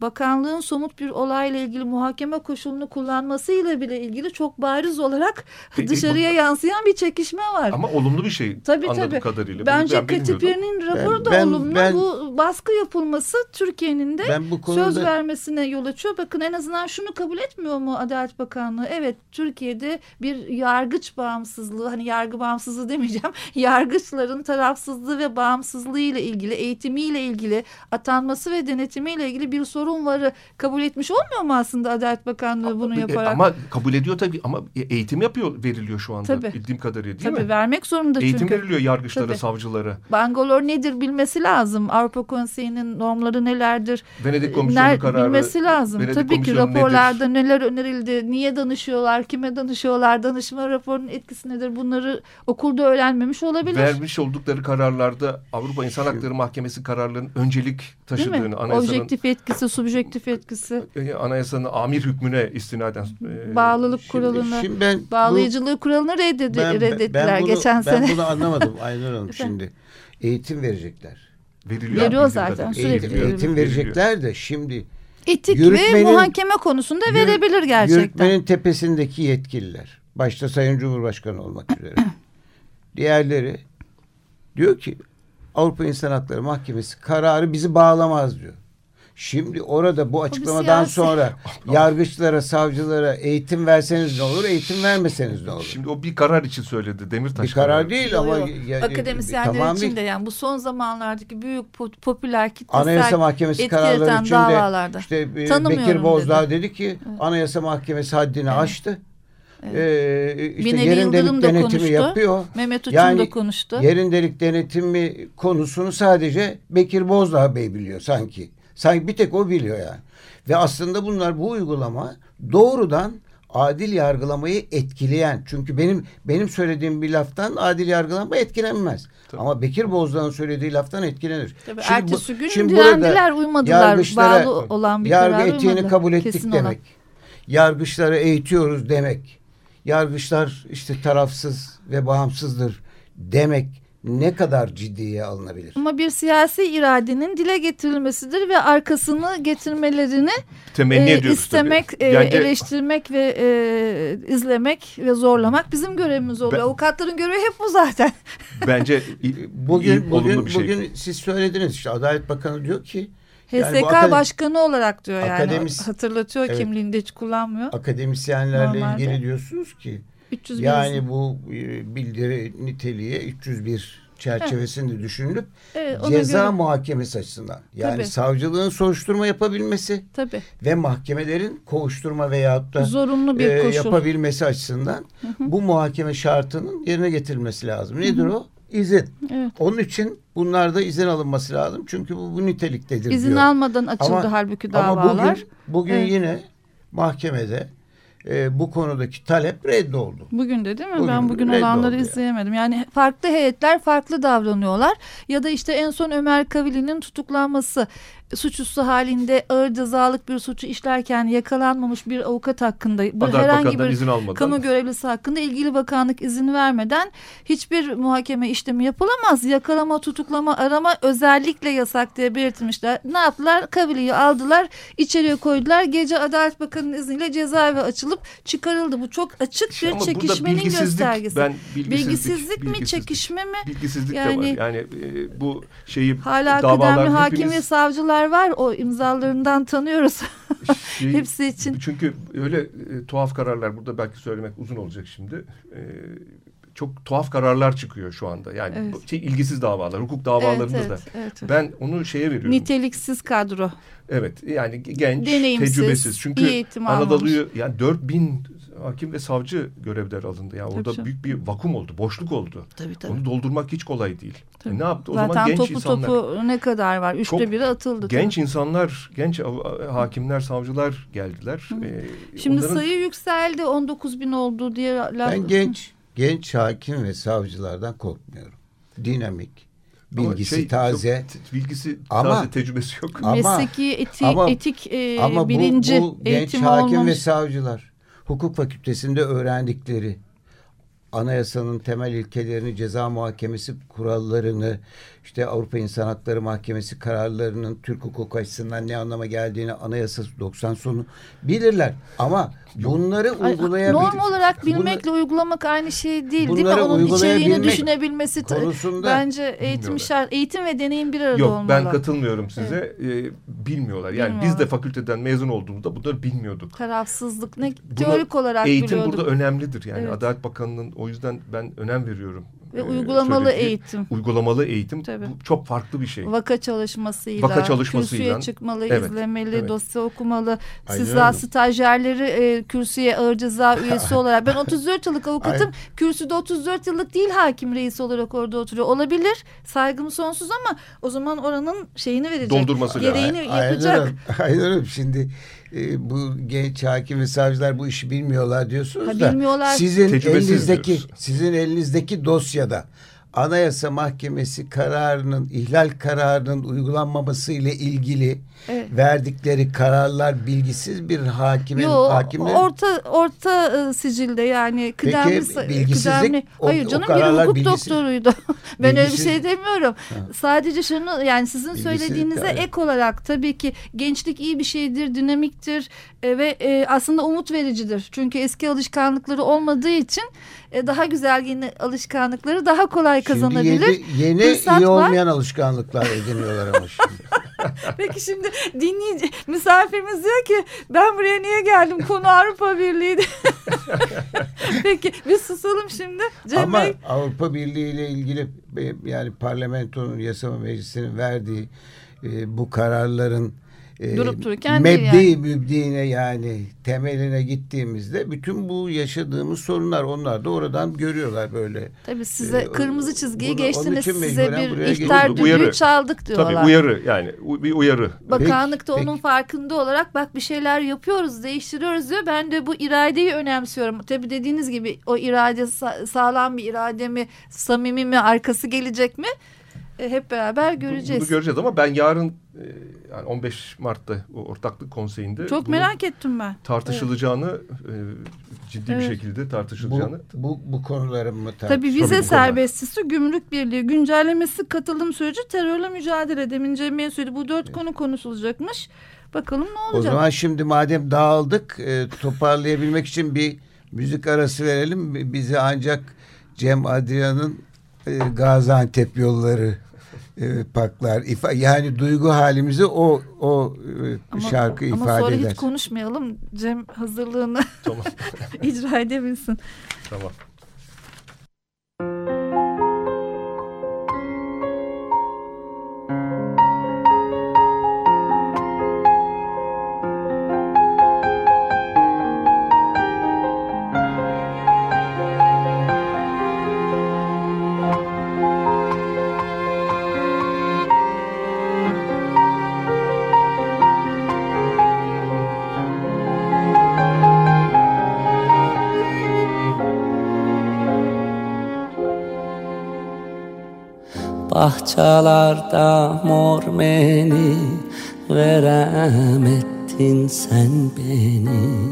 bakanlığın somut bir olayla ilgili muhakeme koşulunu kullanmasıyla bile ilgili çok bariz olarak e, dışarıya bu- yansıyan bir çekişme var. Ama olumlu bir şey Tabii anladığım tabii. kadarıyla. Bence ben. Katipiye'nin raporu da ben- olumlu. ben- Bu baskı yapılması Türkiye'nin de Ben bu konuda söz vermesine yol açıyor. Bakın en azından şunu kabul etmiyor mu Adalet Bakanlığı? Evet Türkiye'de bir yargıç bağımsızlığı hani yargı bağımsızlığı demeyeceğim. Yargıçların tarafsızlığı ve bağımsızlığı ile ilgili eğitimiyle ilgili atanması ve denetimiyle ilgili bir sorun varı kabul etmiş olmuyor mu aslında Adalet Bakanlığı bunu E, yaparak? Ama kabul ediyor tabii ama eğitim yapıyor veriliyor şu anda Tabii. bildiğim kadarıyla değil Tabii mi? vermek zorunda Eğitim çünkü. veriliyor yargıçlara, Tabii. savcılara. Bangalore nedir bilmesi lazım. Avrupa Konseyi'nin normları nelerdir? Venedik Komisyonu Ner- kararı. bilmesi lazım. Venedik Tabii ki Komisyonu nedir? raporlarda neler önerildi, niye danışıyorlar, kime danışıyorlar, danışma raporunun etkisi nedir bunları okulda öğrenmemiş olabilir. Vermiş oldukları kararlarda Avrupa İnsan Hakları Mahkemesi kararlarının öncelik taşıdığını, anayasanın, Objektif etkisi, subjektif etkisi, anayasanın amir hükmüne istinaden. e, bağlılık şimdi- kuralını, şimdi ben bu- bağlayıcılığı kuralını reddedi, ben- ben- reddettiler ben bunu, geçen ben sene. bunu anlamadım Aynur Hanım şimdi. Eğitim verecekler. Veriliyor, Veriyor zaten, sürekli Eğitim, veriliyor. eğitim verecekler de şimdi Etik ve muhakeme konusunda Yürü- verebilir gerçekten. Yürütmenin tepesindeki yetkililer, başta Sayın Cumhurbaşkanı olmak üzere, diğerleri diyor ki Avrupa İnsan Hakları Mahkemesi kararı bizi bağlamaz diyor. Şimdi orada bu açıklamadan sonra yargıçlara, savcılara eğitim verseniz ne olur, eğitim vermeseniz ne olur? Şimdi o bir karar için söyledi Demirtaş. bir karar kararı. değil ama Akademisyenler tamam için de yani bu son zamanlardaki büyük po- popüler kitlesel Anayasa Mahkemesi kararları içinde davalarda. işte e, Tanımıyorum Bekir Bozdağ dedi. dedi, ki Anayasa Mahkemesi haddini aştı. Ee, işte Binali yerin Yıldırım delik denetimi konuştu. yapıyor. Mehmet Uçum Yani da konuştu. Yerin delik denetimi konusunu sadece Bekir Bozdağ Bey biliyor sanki. Sanki bir tek o biliyor yani. Ve aslında bunlar bu uygulama doğrudan adil yargılamayı etkileyen. Çünkü benim benim söylediğim bir laftan adil yargılama etkilenmez. Ama Bekir Bozdağ'ın söylediği laftan etkilenir. Tabii Şimdi ertesi gün şimdi direndiler, uymadılar. yargıçlara Bağlı olan bir yargı etiğini kabul ettik Kesin olan. demek. Yargıçları eğitiyoruz demek. Yargıçlar işte tarafsız ve bağımsızdır demek ne kadar ciddiye alınabilir? Ama bir siyasi iradenin dile getirilmesidir ve arkasını getirmelerini Temenni e, ediyoruz istemek, tabii. e, Yani de- eleştirmek ve e, izlemek ve zorlamak bizim görevimiz oluyor. Ben- Avukatların görevi hep bu zaten. bence Bugün bugün bir şey. bugün siz söylediniz işte Adalet Bakanı diyor ki Yani HSK akademi- başkanı olarak diyor yani. Akademis- Hatırlatıyor Evet. kimliğinde hiç kullanmıyor. akademisyenlerle Normalde. ilgili diyorsunuz ki 301 yani bu e, bildiri niteliği 301 çerçevesinde düşünülüp Evet, ceza göre- muhakemesi açısından yani Tabii. savcılığın soruşturma yapabilmesi Tabii. ve mahkemelerin kovuşturma veyahut da Zorunlu bir e, koşul. yapabilmesi açısından bu muhakeme şartının yerine getirilmesi lazım. Nedir o? İzin. Evet. Onun için bunlarda izin alınması lazım. Çünkü bu, bu niteliktedir İzin diyor. almadan açıldı Ama- halbuki Ama davalar. bugün, bugün Evet. yine mahkemede e, bu konudaki talep reddoldu. Bugün de değil mi? Bugün ben bugün olanları yani. izleyemedim. Yani farklı heyetler farklı davranıyorlar. Ya da işte en son Ömer Kavili'nin tutuklanması suçüstü halinde ağır cezalık bir suçu işlerken yakalanmamış bir avukat hakkında Adalet herhangi bir izin almadan. kamu görevlisi hakkında ilgili bakanlık izin vermeden hiçbir muhakeme işlemi yapılamaz. Yakalama, tutuklama, arama özellikle yasak diye belirtmişler. Ne yaptılar? Kavili'yi aldılar, içeriye koydular. Gece Adalet Bakanı'nın izniyle cezaevi açılıp çıkarıldı. Bu çok açık bir Ama burada çekişmenin göstergesi. Ben bilgisizlik, Bilgisizlik, mi, bilgisizlik. çekişme mi? Bilgisizlik Yani- de var. Yani e, bu şeyi Hala kıdemli hakim hepiniz- ve savcılar var. O imzalarından tanıyoruz. şey- Hepsi için. Çünkü öyle e, tuhaf kararlar burada belki söylemek uzun olacak şimdi. E, çok tuhaf kararlar çıkıyor şu anda. Yani Evet. şey, ilgisiz davalar, hukuk davalarında evet, da. evet, evet. Ben onu şeye veriyorum. Niteliksiz kadro. Evet yani genç, Deneyimsiz, tecrübesiz. Çünkü Anadolu'yu yani 4000 hakim ve savcı görevler alındı. Yani orada canım. büyük bir vakum oldu, boşluk oldu. Tabii tabii. Onu doldurmak hiç kolay değil. Tabii. E ne yaptı? O Zaten zaman genç topu insanlar, topu ne kadar var? Üçte Çok biri atıldı. genç tabii. insanlar, genç hakimler, savcılar geldiler. E, Şimdi onların- sayı yükseldi 19 bin oldu diye laf. Ben genç genç hakim ve savcılardan korkmuyorum. Dinamik, bilgisi şey, taze. çok- bilgisi Ama- taze, tecrübesi yok. Ama- Mesleki eti, ama- etik e, Ama bu, bilinci bu genç eğitimi hakim ve olmamış. savcılar hukuk fakültesinde öğrendikleri anayasanın temel ilkelerini, ceza muhakemesi kurallarını, işte Avrupa İnsan Hakları Mahkemesi kararlarının Türk hukuku açısından ne anlama geldiğini anayasa 90 sonu bilirler. Ama bunları uygulayabil Norm olarak bilmekle Bunu- uygulamak aynı şey değil değil mi? Bunları Onun içeriğini uygulayabilmek düşünebilmesi konusunda bence eğitim şart. Eğitim ve deneyim bir arada Yok olmalı. ben katılmıyorum size. Ee, bilmiyorlar. Yani biz Bilmiyorlar. de fakülteden mezun olduğumuzda bunları bilmiyorduk. Tarafsızlık ne Buna teorik olarak Eğitim biliyorduk. burada önemlidir. Yani Evet. Adalet Bakanı'nın o yüzden ben önem veriyorum. Ve Ee, uygulamalı söylediği- eğitim. Uygulamalı eğitim Tabii. bu çok farklı bir şey. Vaka çalışmasıyla, Vaka çalışmasıyla. kürsüye çıkmalı, Evet, izlemeli, evet. dosya okumalı. Aynen Siz daha stajyerleri e, kürsüye ağır ceza üyesi olarak. Ben 34 yıllık avukatım. Aynen. Kürsüde 34 yıllık değil hakim reisi olarak orada oturuyor. Olabilir. Saygım sonsuz ama o zaman oranın şeyini verecek. Doldurması lazım. Gereğini Aynen yapacak. Aynen öyle. Şimdi e, bu genç hakim ve savcılar bu işi bilmiyorlar diyorsunuz Ha, da bilmiyorlar. sizin Tecrübesiz elinizdeki diyoruz. sizin elinizdeki dosyada Anayasa Mahkemesi kararının ihlal kararının uygulanmaması ile ilgili Evet. verdikleri kararlar bilgisiz bir hakimin Yo, hakimler orta orta e, sicilde yani kıdemli bilgisizlik, kıdemli. o- Hayır o canım biri kararlar hukuk bilgisiz- doktoruydu. ben öyle bir şey demiyorum. Sadece şunu yani sizin söylediğinize yani. ek olarak tabii ki gençlik iyi bir şeydir, dinamiktir e, ve e, aslında umut vericidir. Çünkü eski alışkanlıkları olmadığı için e, daha güzel yeni alışkanlıkları daha kolay kazanabilir. Şimdi yeni, yeni Fırsat iyi var. olmayan alışkanlıklar ediniyorlar ama şimdi. Peki şimdi dinleyici misafirimiz diyor ki ben buraya niye geldim konu Avrupa Birliği. Peki biz susalım şimdi. Cem Ama Bey. Avrupa Birliği ile ilgili e, yani parlamentonun yasama meclisinin verdiği e, bu kararların e, Durup dururken mebdi yani. mübdiğine yani temeline gittiğimizde bütün bu yaşadığımız sorunlar onlar da oradan görüyorlar böyle. Tabii size Ee, kırmızı çizgiyi bunu- geçtiniz. Size bir ihtar düdüğü Uyarı. çaldık diyorlar. Tabii uyarı yani bir uyarı. Bakanlık da onun peki. farkında olarak bak bir şeyler yapıyoruz, değiştiriyoruz diyor. Ben de bu iradeyi önemsiyorum. Tabii dediğiniz gibi o irade sa- sağlam bir irade mi, samimi mi, arkası gelecek mi? E, hep beraber Bu- göreceğiz. Bunu göreceğiz ama ben yarın e, yani 15 Mart'ta o ortaklık konseyinde Çok merak ettim ben. tartışılacağını e, ciddi Evet. bir şekilde Bu, tartışılacağını bu, bu konuların mı Tabii tartışılıyor? vize bu konuda. serbestisi, gümrük birliği, güncellemesi, katılım süreci, terörle mücadele. Demin Cem Bey söyledi. Bu dört konu konuşulacakmış. Bakalım ne O olacak? zaman şimdi madem dağıldık e, toparlayabilmek için bir müzik arası verelim. Bizi ancak Cem Adrian'ın e, Gaziantep yolları e, paklar. İfa, yani duygu halimizi o o e, Ama, şarkı ama ifade sonra eder. hiç konuşmayalım. Cem hazırlığını tamam icra edebilsin. tamam. Bahçalarda mor meni verem sen beni.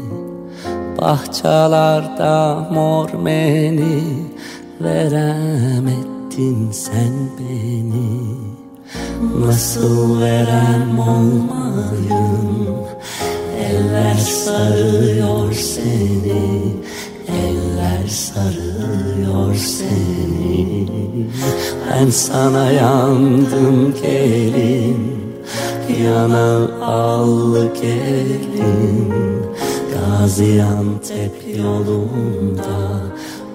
Bahçalarda mor meni verem sen beni. Nasıl verem olmayım Eller sarıyor seni. Eller sarıyor seni Ben sana yandım gelin Yana al gelin Gaziantep yolunda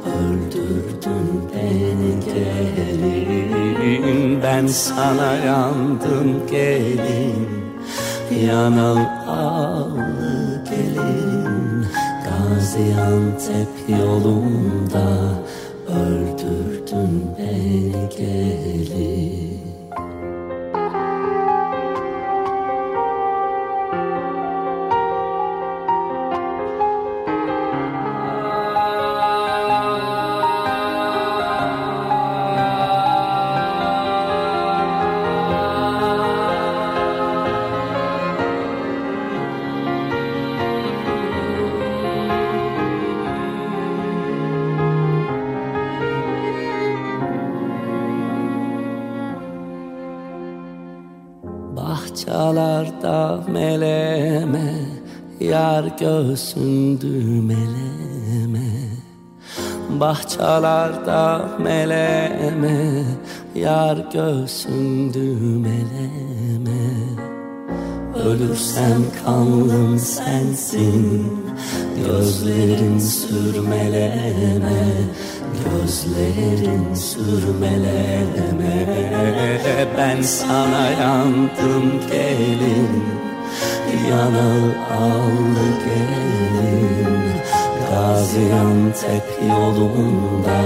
Öldürdün beni gelin. Ben sana yandım gelin Yanal al gelin Gaziantep yolunda beni gelin göğsündü meleme Bahçalarda meleme Yar göğsündü meleme Ölürsem kanlım sensin Gözlerin sürmeleme Gözlerin sürmeleme. Ben sana yandım gelin Yanal allı gelin Gaziantep yolunda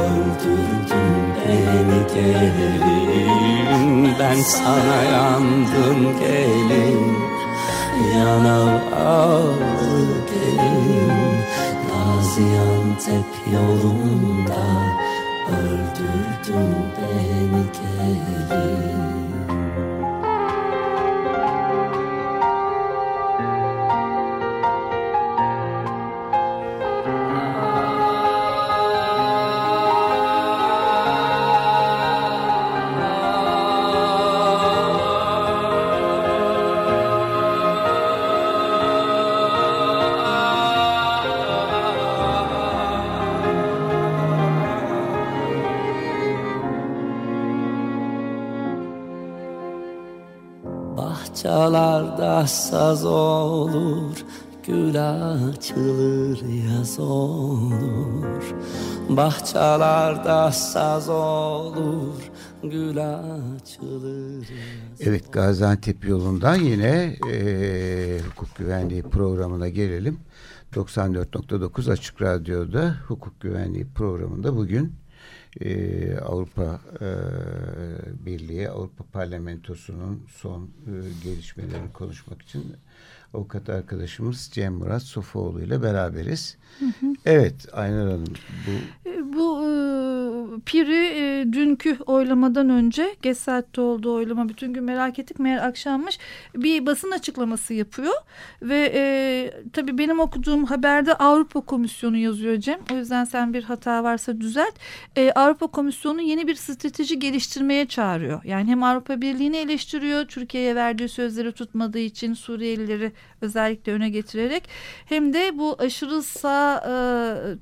Öldürdün beni gelin. Ben sana yandım gelin. Yanal allı gelin Gaziantep yolunda Öldürdün beni gelin Bahçalarda saz olur Gül açılır yaz olur Bahçalarda saz olur Gül açılır Evet Gaziantep yolundan yine e, hukuk güvenliği programına gelelim. 94.9 Açık Radyo'da hukuk güvenliği programında bugün e, Avrupa e, Birliği, Avrupa Parlamentosu'nun son e, gelişmelerini konuşmak için avukat arkadaşımız Cem Murat Sofuoğlu ile beraberiz. Hı hı. Evet Aynur Hanım bu... Bu e, Piri e, dünkü oylamadan önce geç saatte oldu oylama bütün gün merak ettik meğer akşammış bir basın açıklaması yapıyor. Ve e, tabii benim okuduğum haberde Avrupa Komisyonu yazıyor Cem. O yüzden sen bir hata varsa düzelt. E, Avrupa Komisyonu yeni bir strateji geliştirmeye çağırıyor. Yani hem Avrupa Birliği'ni eleştiriyor Türkiye'ye verdiği sözleri tutmadığı için Suriyelileri özellikle öne getirerek hem de bu aşırı sağ e,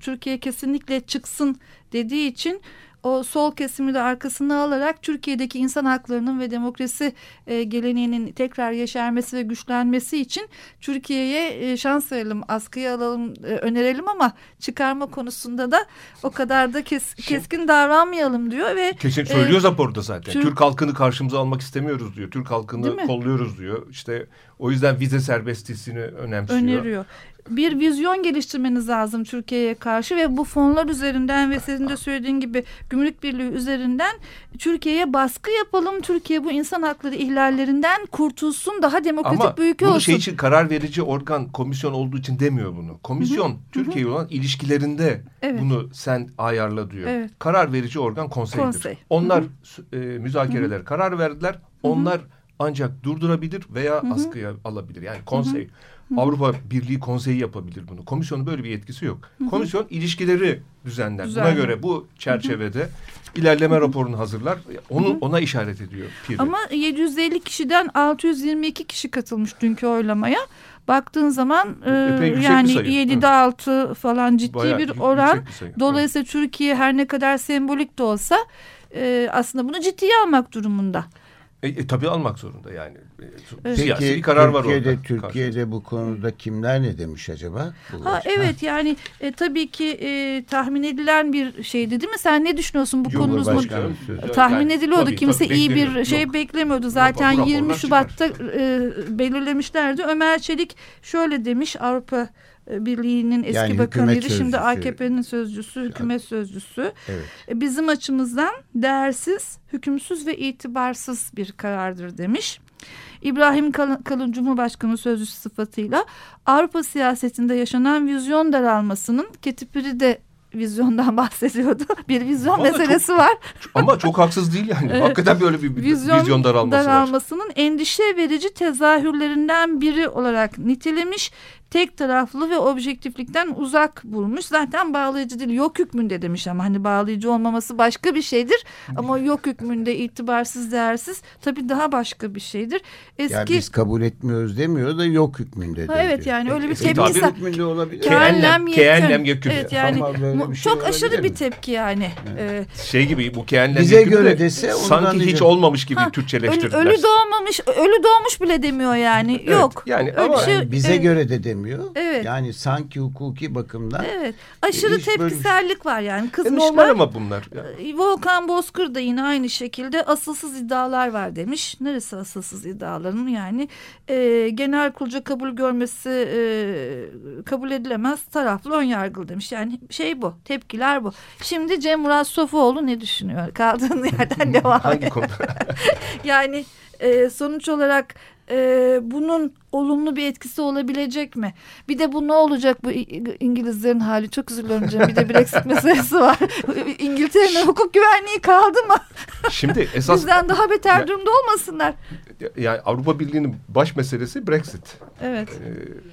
Türkiye kesinlikle çıksın dediği için o sol kesimi de arkasına alarak Türkiye'deki insan haklarının ve demokrasi e, geleneğinin tekrar yeşermesi ve güçlenmesi için Türkiye'ye e, şans verelim, askıya alalım, e, önerelim ama çıkarma konusunda da o kadar da kes, keskin davranmayalım diyor ve kesin söylüyor e, raporda zaten. Türk, Türk halkını karşımıza almak istemiyoruz diyor. Türk halkını kolluyoruz diyor. İşte o yüzden vize serbestliğini önemsiyor. Öneriyor bir vizyon geliştirmeniz lazım Türkiye'ye karşı ve bu fonlar üzerinden ve sizin de söylediğin gibi gümrük birliği üzerinden Türkiye'ye baskı yapalım. Türkiye bu insan hakları ihlallerinden kurtulsun daha demokratik Ama bir ülke olsun. Ama şey için karar verici organ komisyon olduğu için demiyor bunu. Komisyon Türkiye olan ilişkilerinde evet. bunu sen ayarla diyor. Evet. Karar verici organ konseydir. Konsey. Onlar E, müzakereler Hı -hı. karar verdiler. Onlar Hı -hı. ancak durdurabilir veya Hı -hı. askıya alabilir. Yani konsey. Hı -hı. Avrupa Birliği Konseyi yapabilir bunu. Komisyonun böyle bir yetkisi yok. Hı hı. Komisyon ilişkileri düzenler. Düzenli. Buna göre bu çerçevede hı hı. ilerleme hı hı. raporunu hazırlar. Onu hı hı. ona işaret ediyor. Piri. Ama 750 kişiden 622 kişi katılmış dünkü oylamaya. Baktığın zaman e, yani 7'de 6 falan ciddi Bayağı bir oran. Bir Dolayısıyla evet. Türkiye her ne kadar sembolik de olsa e, aslında bunu ciddiye almak durumunda. E, e, tabii almak zorunda yani. E, Peki, Siyasi bir karar Türkiye'de, var orada. Türkiye'de bu konuda kimler ne demiş acaba? ha, evet yani e, tabii ki e, tahmin edilen bir şeydi değil mi? Sen ne düşünüyorsun bu konumuzda? Tahmin yani, ediliyordu. Tabii, Kimse tabii, iyi bir şey Yok. beklemiyordu. Zaten Rapor, 20 Şubat'ta e, belirlemişlerdi. Ömer Çelik şöyle demiş Avrupa e, Birliği'nin eski yani bakanıydı. Şimdi AKP'nin sözcüsü, hükümet sözcüsü. Evet. E, bizim açımızdan değersiz, hükümsüz ve itibarsız bir karardır demiş. İbrahim Kalın, Cumhurbaşkanı sözcüsü sıfatıyla Avrupa siyasetinde yaşanan vizyon daralmasının Ketipiri de vizyondan bahsediyordu. Bir vizyon Vallahi meselesi çok, var. Ama çok haksız değil yani. Evet. Hakikaten böyle bir vizyon, vizyon daralması daralmasının var. endişe verici tezahürlerinden biri olarak nitelemiş tek taraflı ve objektiflikten uzak bulmuş. Zaten bağlayıcı değil yok hükmünde demiş ama hani bağlayıcı olmaması başka bir şeydir. Ama yok hükmünde itibarsız değersiz tabii daha başka bir şeydir. Eski Yani biz kabul etmiyoruz demiyor da yok hükmünde Ha, evet yani öyle bir E, tepki tabii hükmünde olabilir. Keellem yekün. yekün. Evet yani mu- şey çok aşırı bir tepki yani. Ee, Şey gibi bu kehenlem Bize göre de dese sanki hiç olmamış gibi ha, Türkçeleştirdiler. ölü doğmamış, ölü doğmuş bile demiyor yani. Evet, Yok. yani Öyle ama şey- bize göre de demiyor. Evet. Yani sanki hukuki bakımdan Evet. Aşırı hiç böyle tepkisellik var yani. E, Kızmışlar. normal ama bunlar. Ya. Ee, Volkan Bozkır da yine aynı şekilde asılsız iddialar var demiş. Neresi asılsız iddiaların yani e, genel kurulca kabul görmesi e, kabul edilemez taraflı ön yargılı demiş. Yani şey bu tepkiler bu. Şimdi Cem Murat Sofuoğlu ne düşünüyor? Kaldığın yerden devam Hangi et. konuda? Yani e, sonuç olarak e, bunun olumlu bir etkisi olabilecek mi? Bir de bu ne olacak bu İngilizlerin hali? Çok üzülüyorum Cem. Bir de Brexit meselesi var. İngiltere'nin hukuk güvenliği kaldı mı? Şimdi esas Bizden daha beter Ya- durumda olmasınlar. yani Avrupa Birliği'nin baş meselesi Brexit. Evet. Ee,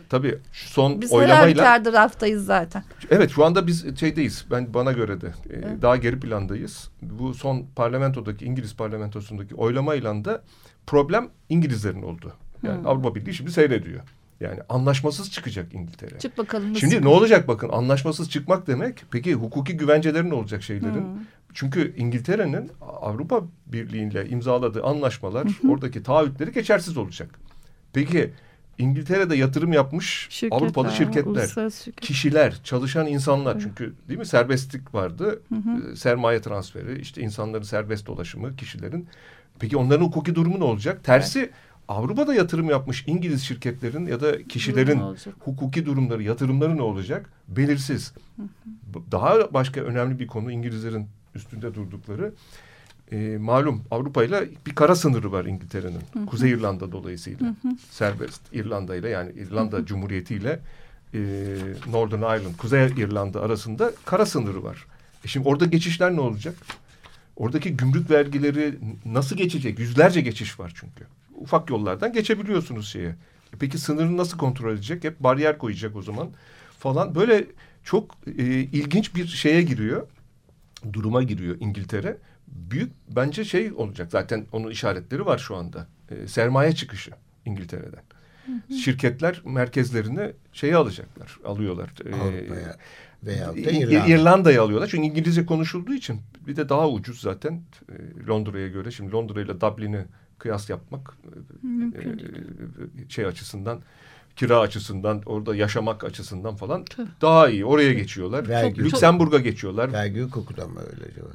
tabii şu son Biz her oylamayla halükarda raftayız zaten. evet şu anda biz şeydeyiz. Ben bana göre de e, daha geri plandayız. Bu son parlamentodaki İngiliz parlamentosundaki oylamayla da problem İngilizlerin oldu. Yani Avrupa Birliği şimdi seyrediyor. Yani anlaşmasız çıkacak İngiltere. Çık bakalım. nasıl- Şimdi ne olacak bakın anlaşmasız çıkmak demek peki hukuki güvencelerin olacak şeylerin. Çünkü İngiltere'nin Avrupa Birliği ile imzaladığı anlaşmalar oradaki taahhütleri geçersiz olacak. Peki İngiltere'de yatırım yapmış Şirketler, Avrupalı şirketler, şirket. kişiler, çalışan insanlar çünkü değil mi serbestlik vardı. Ee, Sermaye transferi, işte insanların serbest dolaşımı, kişilerin. Peki onların hukuki durumu ne olacak? Tersi Avrupa'da yatırım yapmış İngiliz şirketlerin ya da kişilerin hukuki durumları, yatırımları ne olacak? Belirsiz. Daha başka önemli bir konu İngilizlerin üstünde durdukları. e, malum Avrupa ile bir kara sınırı var İngiltere'nin. Kuzey İrlanda dolayısıyla. Serbest İrlanda ile yani İrlanda Cumhuriyeti ile e, Northern Ireland, Kuzey İrlanda arasında kara sınırı var. E şimdi orada geçişler ne olacak? Oradaki gümrük vergileri nasıl geçecek? Yüzlerce geçiş var çünkü. Ufak yollardan geçebiliyorsunuz şeye. E Peki sınırını nasıl kontrol edecek? Hep bariyer koyacak o zaman falan. Böyle çok e, ilginç bir şeye giriyor. Duruma giriyor İngiltere. Büyük bence şey olacak. Zaten onun işaretleri var şu anda. E, sermaye çıkışı İngiltere'den. Şirketler merkezlerini şeye alacaklar. Alıyorlar. E, Avrupa'ya veyahut da İrlanda. İrlanda'yı alıyorlar. Çünkü İngilizce konuşulduğu için bir de daha ucuz zaten e, Londra'ya göre. Şimdi Londra ile Dublin'i kıyas yapmak e, Mümkün e, şey açısından kira açısından orada yaşamak açısından falan daha iyi. Oraya geçiyorlar. Vergi- Lüksemburg'a geçiyorlar. Vergi hukuku da mı öyle acaba?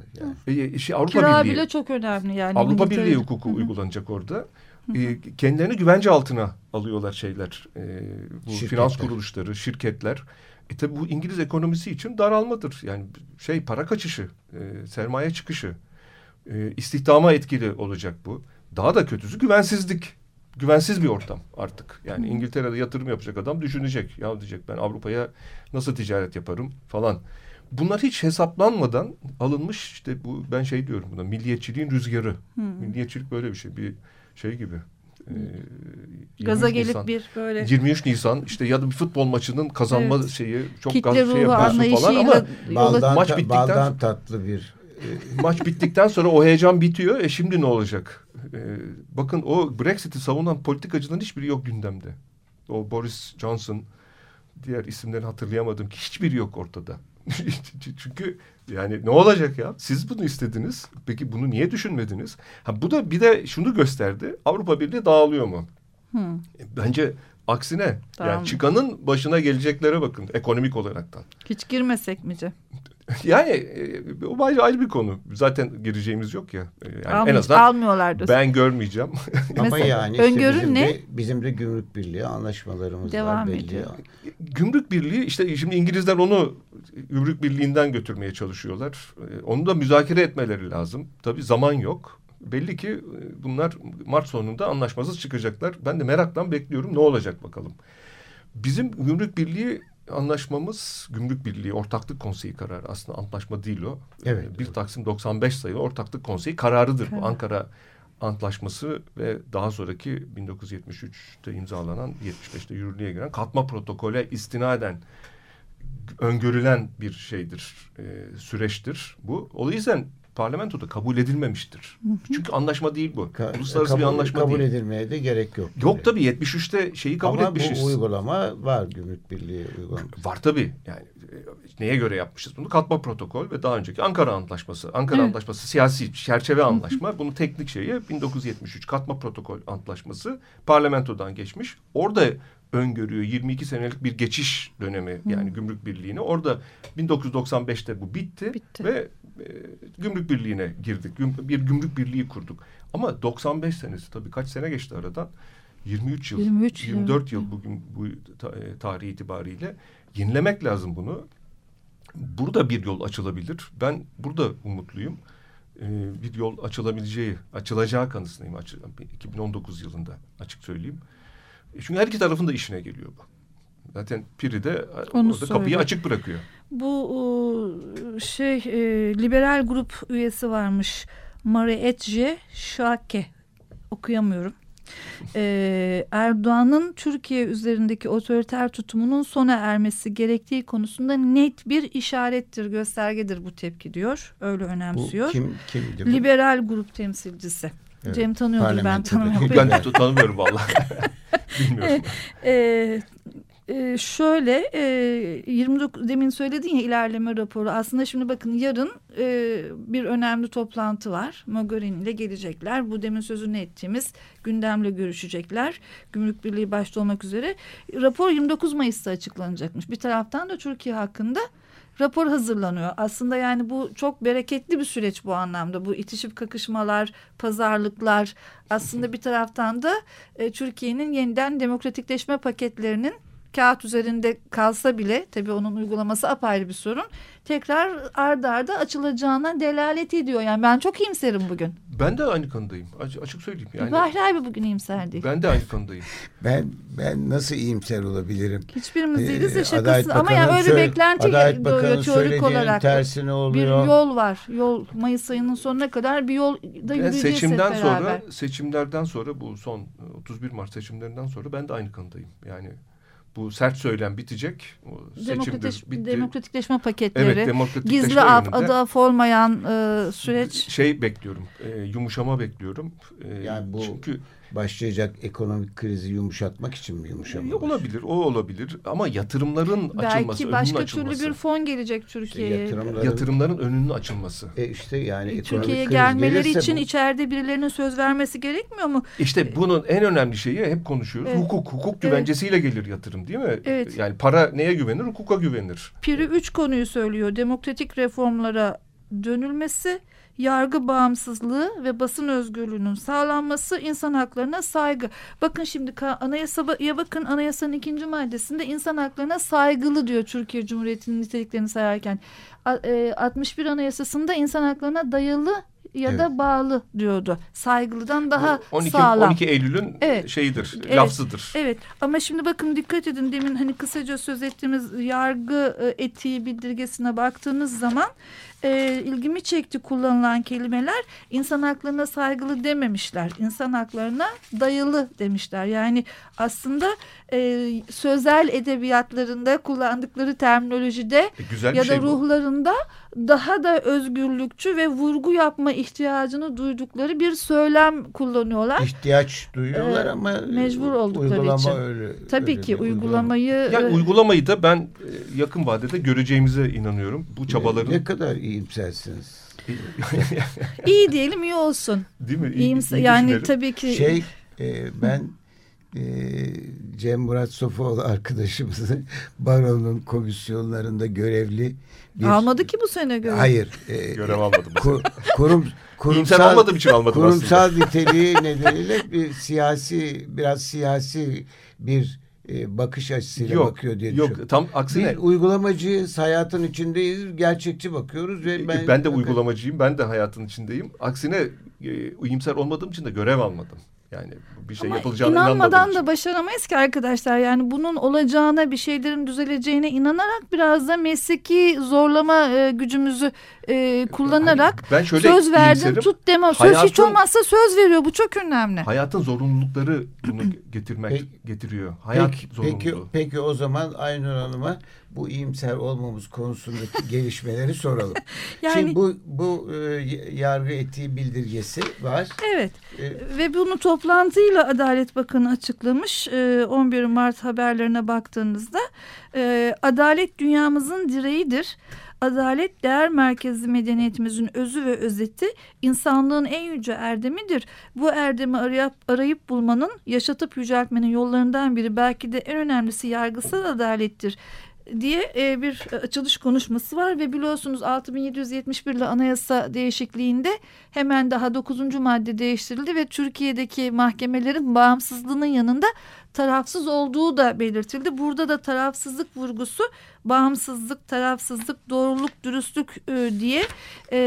Yani. E, şey, Avrupa Kira Birliği. bile çok önemli yani. Avrupa. Birliği hukuku uygulanacak orada. E, kendilerini güvence altına alıyorlar şeyler. E, bu Şirketler. finans kuruluşları, şirketler. E tabi bu İngiliz ekonomisi için daralmadır. Yani şey para kaçışı, e, sermaye çıkışı, e, istihdama etkili olacak bu. Daha da kötüsü güvensizlik. Güvensiz bir ortam artık. Yani İngiltere'de yatırım yapacak adam düşünecek. Ya diyecek ben Avrupa'ya nasıl ticaret yaparım falan. Bunlar hiç hesaplanmadan alınmış işte bu ben şey diyorum buna milliyetçiliğin rüzgarı. Milliyetçilik böyle bir şey. Bir şey gibi. E, 23 Gaza gelip Nisan. bir böyle 23 Nisan işte ya da bir futbol maçının kazanma Evet. şeyi çok kitle gaz şey yapıyorsun falan ama Baldan, maç bittikten- baldan tatlı bir maç bittikten sonra o heyecan bitiyor. E şimdi ne olacak? E, bakın o Brexit'i savunan politikacıların hiçbiri yok gündemde. O Boris Johnson diğer isimlerini hatırlayamadım ki hiçbiri yok ortada. Çünkü yani ne olacak ya? Siz bunu istediniz. Peki bunu niye düşünmediniz? Ha bu da bir de şunu gösterdi. Avrupa Birliği dağılıyor mu? E, Bence aksine Tamam. yani çıkanın başına geleceklere bakın ekonomik olaraktan. hiç girmesek mi Cem? Yani e, o ayrı, ayrı bir konu. Zaten gireceğimiz yok ya. E, Yani en Almay- azından almıyorlar ben görmeyeceğim. ama Mesela yani işte öngörün bizim ne? de, bizim de gümrük birliği anlaşmalarımız Devam var belli. ediyor. Gümrük Birliği işte şimdi İngilizler onu Gümrük Birliği'nden götürmeye çalışıyorlar. E, Onu da müzakere etmeleri lazım. Tabii zaman yok. Belli ki e, bunlar Mart sonunda anlaşmasız çıkacaklar. Ben de merakla bekliyorum ne olacak bakalım. Bizim Gümrük Birliği anlaşmamız Gümrük Birliği Ortaklık Konseyi kararı aslında antlaşma değil o. Evet. Ee, Bir Taksim 95 sayılı Ortaklık Konseyi kararıdır bu. Ankara Antlaşması ve daha sonraki 1973'te imzalanan 75'te yürürlüğe giren katma protokole istinaden öngörülen bir şeydir, e, süreçtir bu. O yüzden parlamentoda kabul edilmemiştir. Çünkü anlaşma değil bu. Ka- Uluslararası kabul, bir anlaşma kabul değil. edilmeye de gerek yok. Yok tabii 73'te şeyi kabul Ama etmişiz. bu uygulama var gümrük birliği uygulaması. Var tabii. Yani e, neye göre yapmışız bunu? Katma protokol ve daha önceki Ankara Antlaşması. Ankara Evet. Antlaşması siyasi çerçeve anlaşma. Bunun teknik şeyi 1973 Katma Protokol Antlaşması parlamentodan geçmiş. Orada öngörüyor 22 senelik bir geçiş dönemi yani gümrük birliğine. Orada 1995'te bu bitti, Bitti. ve e, gümrük birliğine girdik. Güm- bir gümrük birliği kurduk. Ama 95 senesi tabii kaç sene geçti aradan? 23 yıl, 23 yıl. 24 yıl bugün bu e, tarih itibariyle yenilemek lazım bunu. Burada bir yol açılabilir. Ben burada umutluyum. Ee, bir yol açılabileceği, açılacağı kanısındayım. Açı- 2019 yılında açık söyleyeyim. E, Çünkü her iki tarafın da işine geliyor bu. Zaten Piri de Onu orada kapıyı söyle. açık bırakıyor. Bu e, şey e, liberal grup üyesi varmış. Marietje Schake. Okuyamıyorum. E, Erdoğan'ın Türkiye üzerindeki otoriter tutumunun sona ermesi gerektiği konusunda net bir işarettir, göstergedir bu tepki diyor. Öyle Bu önemsiyor. kim kimdi bu? Liberal grup temsilcisi. Evet, Cem tanıyordur ben tanımıyorum. Ben de tanımıyorum vallahi. Bilmiyorum. Ee, e, şöyle e, 29 demin söyledin ya ilerleme raporu. Aslında şimdi bakın yarın e, bir önemli toplantı var. Mogherini ile gelecekler. Bu demin sözünü ettiğimiz gündemle görüşecekler. Gümrük Birliği başta olmak üzere. Rapor 29 Mayıs'ta açıklanacakmış. Bir taraftan da Türkiye hakkında rapor hazırlanıyor. Aslında yani bu çok bereketli bir süreç bu anlamda. Bu itişip kakışmalar, pazarlıklar aslında bir taraftan da e, Türkiye'nin yeniden demokratikleşme paketlerinin kağıt üzerinde kalsa bile tabii onun uygulaması apayrı bir sorun. Tekrar ardarda arda açılacağına delalet ediyor. Yani ben çok iyimserim bugün. Ben de aynı kanıdayım. Açık, açık söyleyeyim. Yani Bahri abi bugün iyimser değil. ben de aynı kanıdayım. Ben ben nasıl iyimser olabilirim? Hiçbirimiz değiliz Ee, de Adalet şakası ama yani öyle bir söyle- beklenti Adalet doğuyor teorik olarak. tersine Bir oluyor. yol var. Yol Mayıs ayının sonuna kadar bir yolda Ben yürüyeceğiz seçimden sonra seçimlerden sonra bu son e, 31 Mart seçimlerinden sonra ben de aynı kanıdayım. Yani bu sert söylem bitecek. O seçimdir bitti. demokratikleşme paketleri, Evet demokratikleşme gizli af, adı af olmayan e, süreç. şey bekliyorum. e, yumuşama bekliyorum. E, Yani bu çünkü Başlayacak ekonomik krizi yumuşatmak için mi yumuşamalar? Ya olabilir, o olabilir ama yatırımların açılması, Belki başka açılması. türlü bir fon gelecek Türkiye'ye. Yatırımların, Yatırımların önünün açılması. e işte yani ekonomik Türkiye'ye gelmeleri için bu- içeride birilerinin söz vermesi gerekmiyor mu? İşte bunun en önemli şeyi hep konuşuyoruz. Evet. Hukuk, hukuk güvencesiyle gelir yatırım değil mi? Evet. Yani para neye güvenir? Hukuka güvenir. Piri üç konuyu söylüyor. Demokratik reformlara dönülmesi, yargı bağımsızlığı ve basın özgürlüğünün sağlanması, insan haklarına saygı. Bakın şimdi anayasaya bakın anayasanın ikinci maddesinde insan haklarına saygılı diyor Türkiye Cumhuriyeti'nin niteliklerini sayarken. A- e, 61 anayasasında insan haklarına dayalı ya da bağlı diyordu. Saygılıdan daha Bu 12, sağlam. 12 Eylül'ün Evet. şeyidir, Evet. lafzıdır. Evet ama şimdi bakın dikkat edin demin hani kısaca söz ettiğimiz yargı e, etiği bildirgesine baktığınız zaman e, ilgimi çekti kullanılan kelimeler insan haklarına saygılı dememişler. İnsan haklarına dayalı demişler. Yani aslında e, sözel edebiyatlarında kullandıkları terminolojide E, güzel ya şey da bu. ruhlarında daha da özgürlükçü ve vurgu yapma ihtiyacını duydukları bir söylem kullanıyorlar. ihtiyaç duyuyorlar Ee, ama mecbur oldukları uygulama için. öyle. Tabii öyle ki uygulama. uygulamayı Yani e, uygulamayı da ben e, yakın vadede göreceğimize inanıyorum. Bu çabaların Ne, ne kadar iyimsersiniz. iyi diyelim iyi olsun. değil mi? İyi- İyimse, iyi yani düşünelim. tabii ki Şey e, ben e, Cem Murat Sofuoğlu arkadaşımızı baronun komisyonlarında görevli bir almadı ki bu sene göre. Hayır. e, görev almadım. ku- kurum kurumsal olmadığım için almadım kurumsal niteliği nedeniyle bir siyasi biraz siyasi bir e, bakış açısıyla Yok, bakıyor diye yok tam aksine Biz uygulamacıyız, hayatın içindeyiz, gerçekçi bakıyoruz ve ben, ben de uygulamacıyım, ben de hayatın içindeyim. Aksine e, iyimser olmadığım için de görev almadım. Yani bir şey Ama yapılacağına inanmadan da başaramayız ki arkadaşlar. Yani bunun olacağına, bir şeylerin düzeleceğine inanarak biraz da mesleki zorlama e, gücümüzü e, kullanarak Ben şöyle söz verdim, tut deme. Söz hiç olmazsa söz veriyor. Bu çok önemli. Hayatın zorunlulukları bunu getirmek Peki- getiriyor. Hayat Peki, zorunluluğu. peki, peki o zaman Aynur Hanım'a bu iyimser olmamız konusundaki gelişmeleri soralım. Yani- Şimdi bu bu e, yargı etiği bildirgesi var. Evet. E, Ve bunu toplantıyla Adalet Bakanı açıklamış. Ee, 11 Mart haberlerine baktığınızda e, adalet dünyamızın direğidir. Adalet değer merkezli medeniyetimizin özü ve özeti insanlığın en yüce erdemidir. Bu erdemi arayıp, arayıp bulmanın, yaşatıp yüceltmenin yollarından biri belki de en önemlisi yargısal adalettir diye e, bir açılış konuşması var ve biliyorsunuz 6771 ile anayasa değişikliğinde hemen daha 9. madde değiştirildi ve Türkiye'deki mahkemelerin bağımsızlığının yanında tarafsız olduğu da belirtildi. Burada da tarafsızlık vurgusu bağımsızlık, tarafsızlık, doğruluk, dürüstlük e, diye e,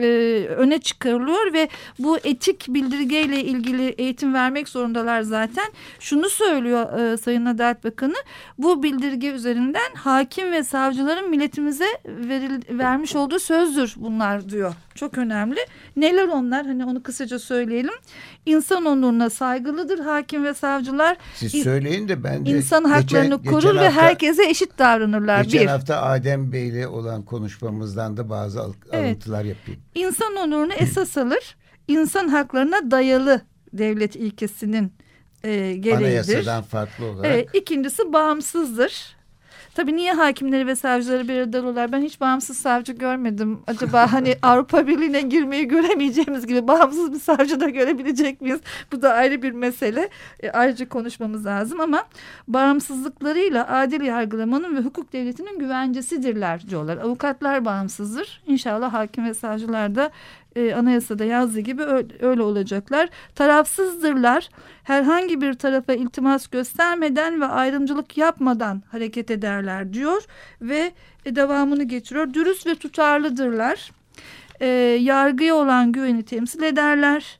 e, öne çıkarılıyor ve bu etik bildirgeyle ilgili eğitim vermek zorundalar zaten. Şunu söylüyor e, Sayın Adalet Bakanı bu bildirge üzerinden hakim ve savcıların milletimize veril, vermiş olduğu sözdür bunlar diyor. Çok önemli. Neler onlar? Hani onu kısaca söyleyelim. İnsan onuruna saygılıdır hakim ve savcılar. siz İn- söyleyin de ben de İnsan geçen- haklarını geçen korur ve hafta- herkese eşit davranırlar. Geçen Bir. hafta Adem Bey'le olan konuşmamızdan da bazı al- Evet. alıntılar yapayım. İnsan onurunu esas alır. İnsan haklarına dayalı devlet ilkesinin e, gereğidir. Anayasadan farklı olarak. Evet, ikincisi bağımsızdır. Tabii niye hakimleri ve savcıları bir arada alıyorlar? Ben hiç bağımsız savcı görmedim. Acaba hani Avrupa Birliği'ne girmeyi göremeyeceğimiz gibi bağımsız bir savcı da görebilecek miyiz? Bu da ayrı bir mesele. E, ayrıca konuşmamız lazım ama bağımsızlıklarıyla adil yargılamanın ve hukuk devletinin güvencesidirler diyorlar. Avukatlar bağımsızdır. İnşallah hakim ve savcılar da e, anayasada yazdığı gibi öyle, öyle olacaklar. Tarafsızdırlar. Herhangi bir tarafa iltimas göstermeden ve ayrımcılık yapmadan hareket ederler diyor ve e, devamını getiriyor. Dürüst ve tutarlıdırlar. E, yargıya olan güveni temsil ederler.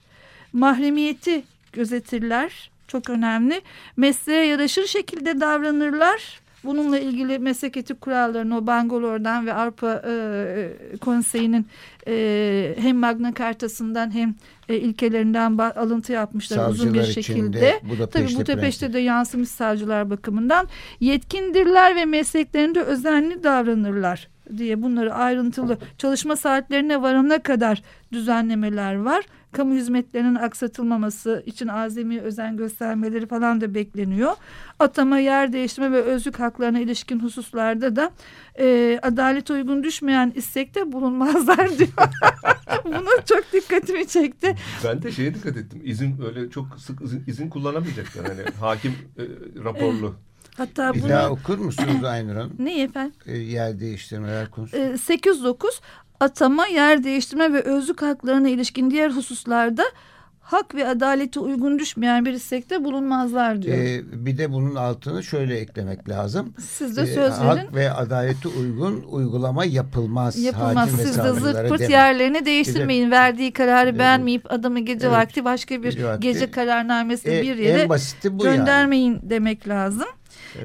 Mahremiyeti gözetirler. Çok önemli. Mesleğe yaraşır şekilde davranırlar. Bununla ilgili meslek etik kurallarını o Bangalor'dan ve Avrupa e, Konseyi'nin e, hem Magna Cartası'ndan hem e, ilkelerinden alıntı yapmışlar uzun bir Savcılar şekilde. de Budapeşte Tabii bu tepeşte prensip. de yansımış savcılar bakımından. Yetkindirler ve mesleklerinde özenli davranırlar diye bunları ayrıntılı çalışma saatlerine varana kadar düzenlemeler var. Kamu hizmetlerinin aksatılmaması için azami özen göstermeleri falan da bekleniyor. Atama, yer değiştirme ve özlük haklarına ilişkin hususlarda da e, adalete uygun düşmeyen istekte bulunmazlar diyor. Bunu çok dikkatimi çekti. Ben de şeye dikkat ettim. İzin öyle çok sık izin, izin kullanamayacaklar. Hani hakim e, raporlu. Hatta Bir bunu daha okur musunuz Aynur Hanım? ne efendim? E, yer değiştirmeler konusu. E, 809 atama, yer değiştirme ve özlük haklarına ilişkin diğer hususlarda hak ve adalete uygun düşmeyen bir istekte bulunmazlar diyor. E, bir de bunun altını şöyle eklemek lazım. Siz de E, söz verin. hak ve adalete uygun uygulama yapılmaz. Yapılmaz. Siz de zırt pırt demek. yerlerini değiştirmeyin. Verdiği kararı Evet. beğenmeyip adamı gece Evet. vakti başka bir Gece vakti. gece kararnamesini E, bir yere bu yani. göndermeyin demek lazım.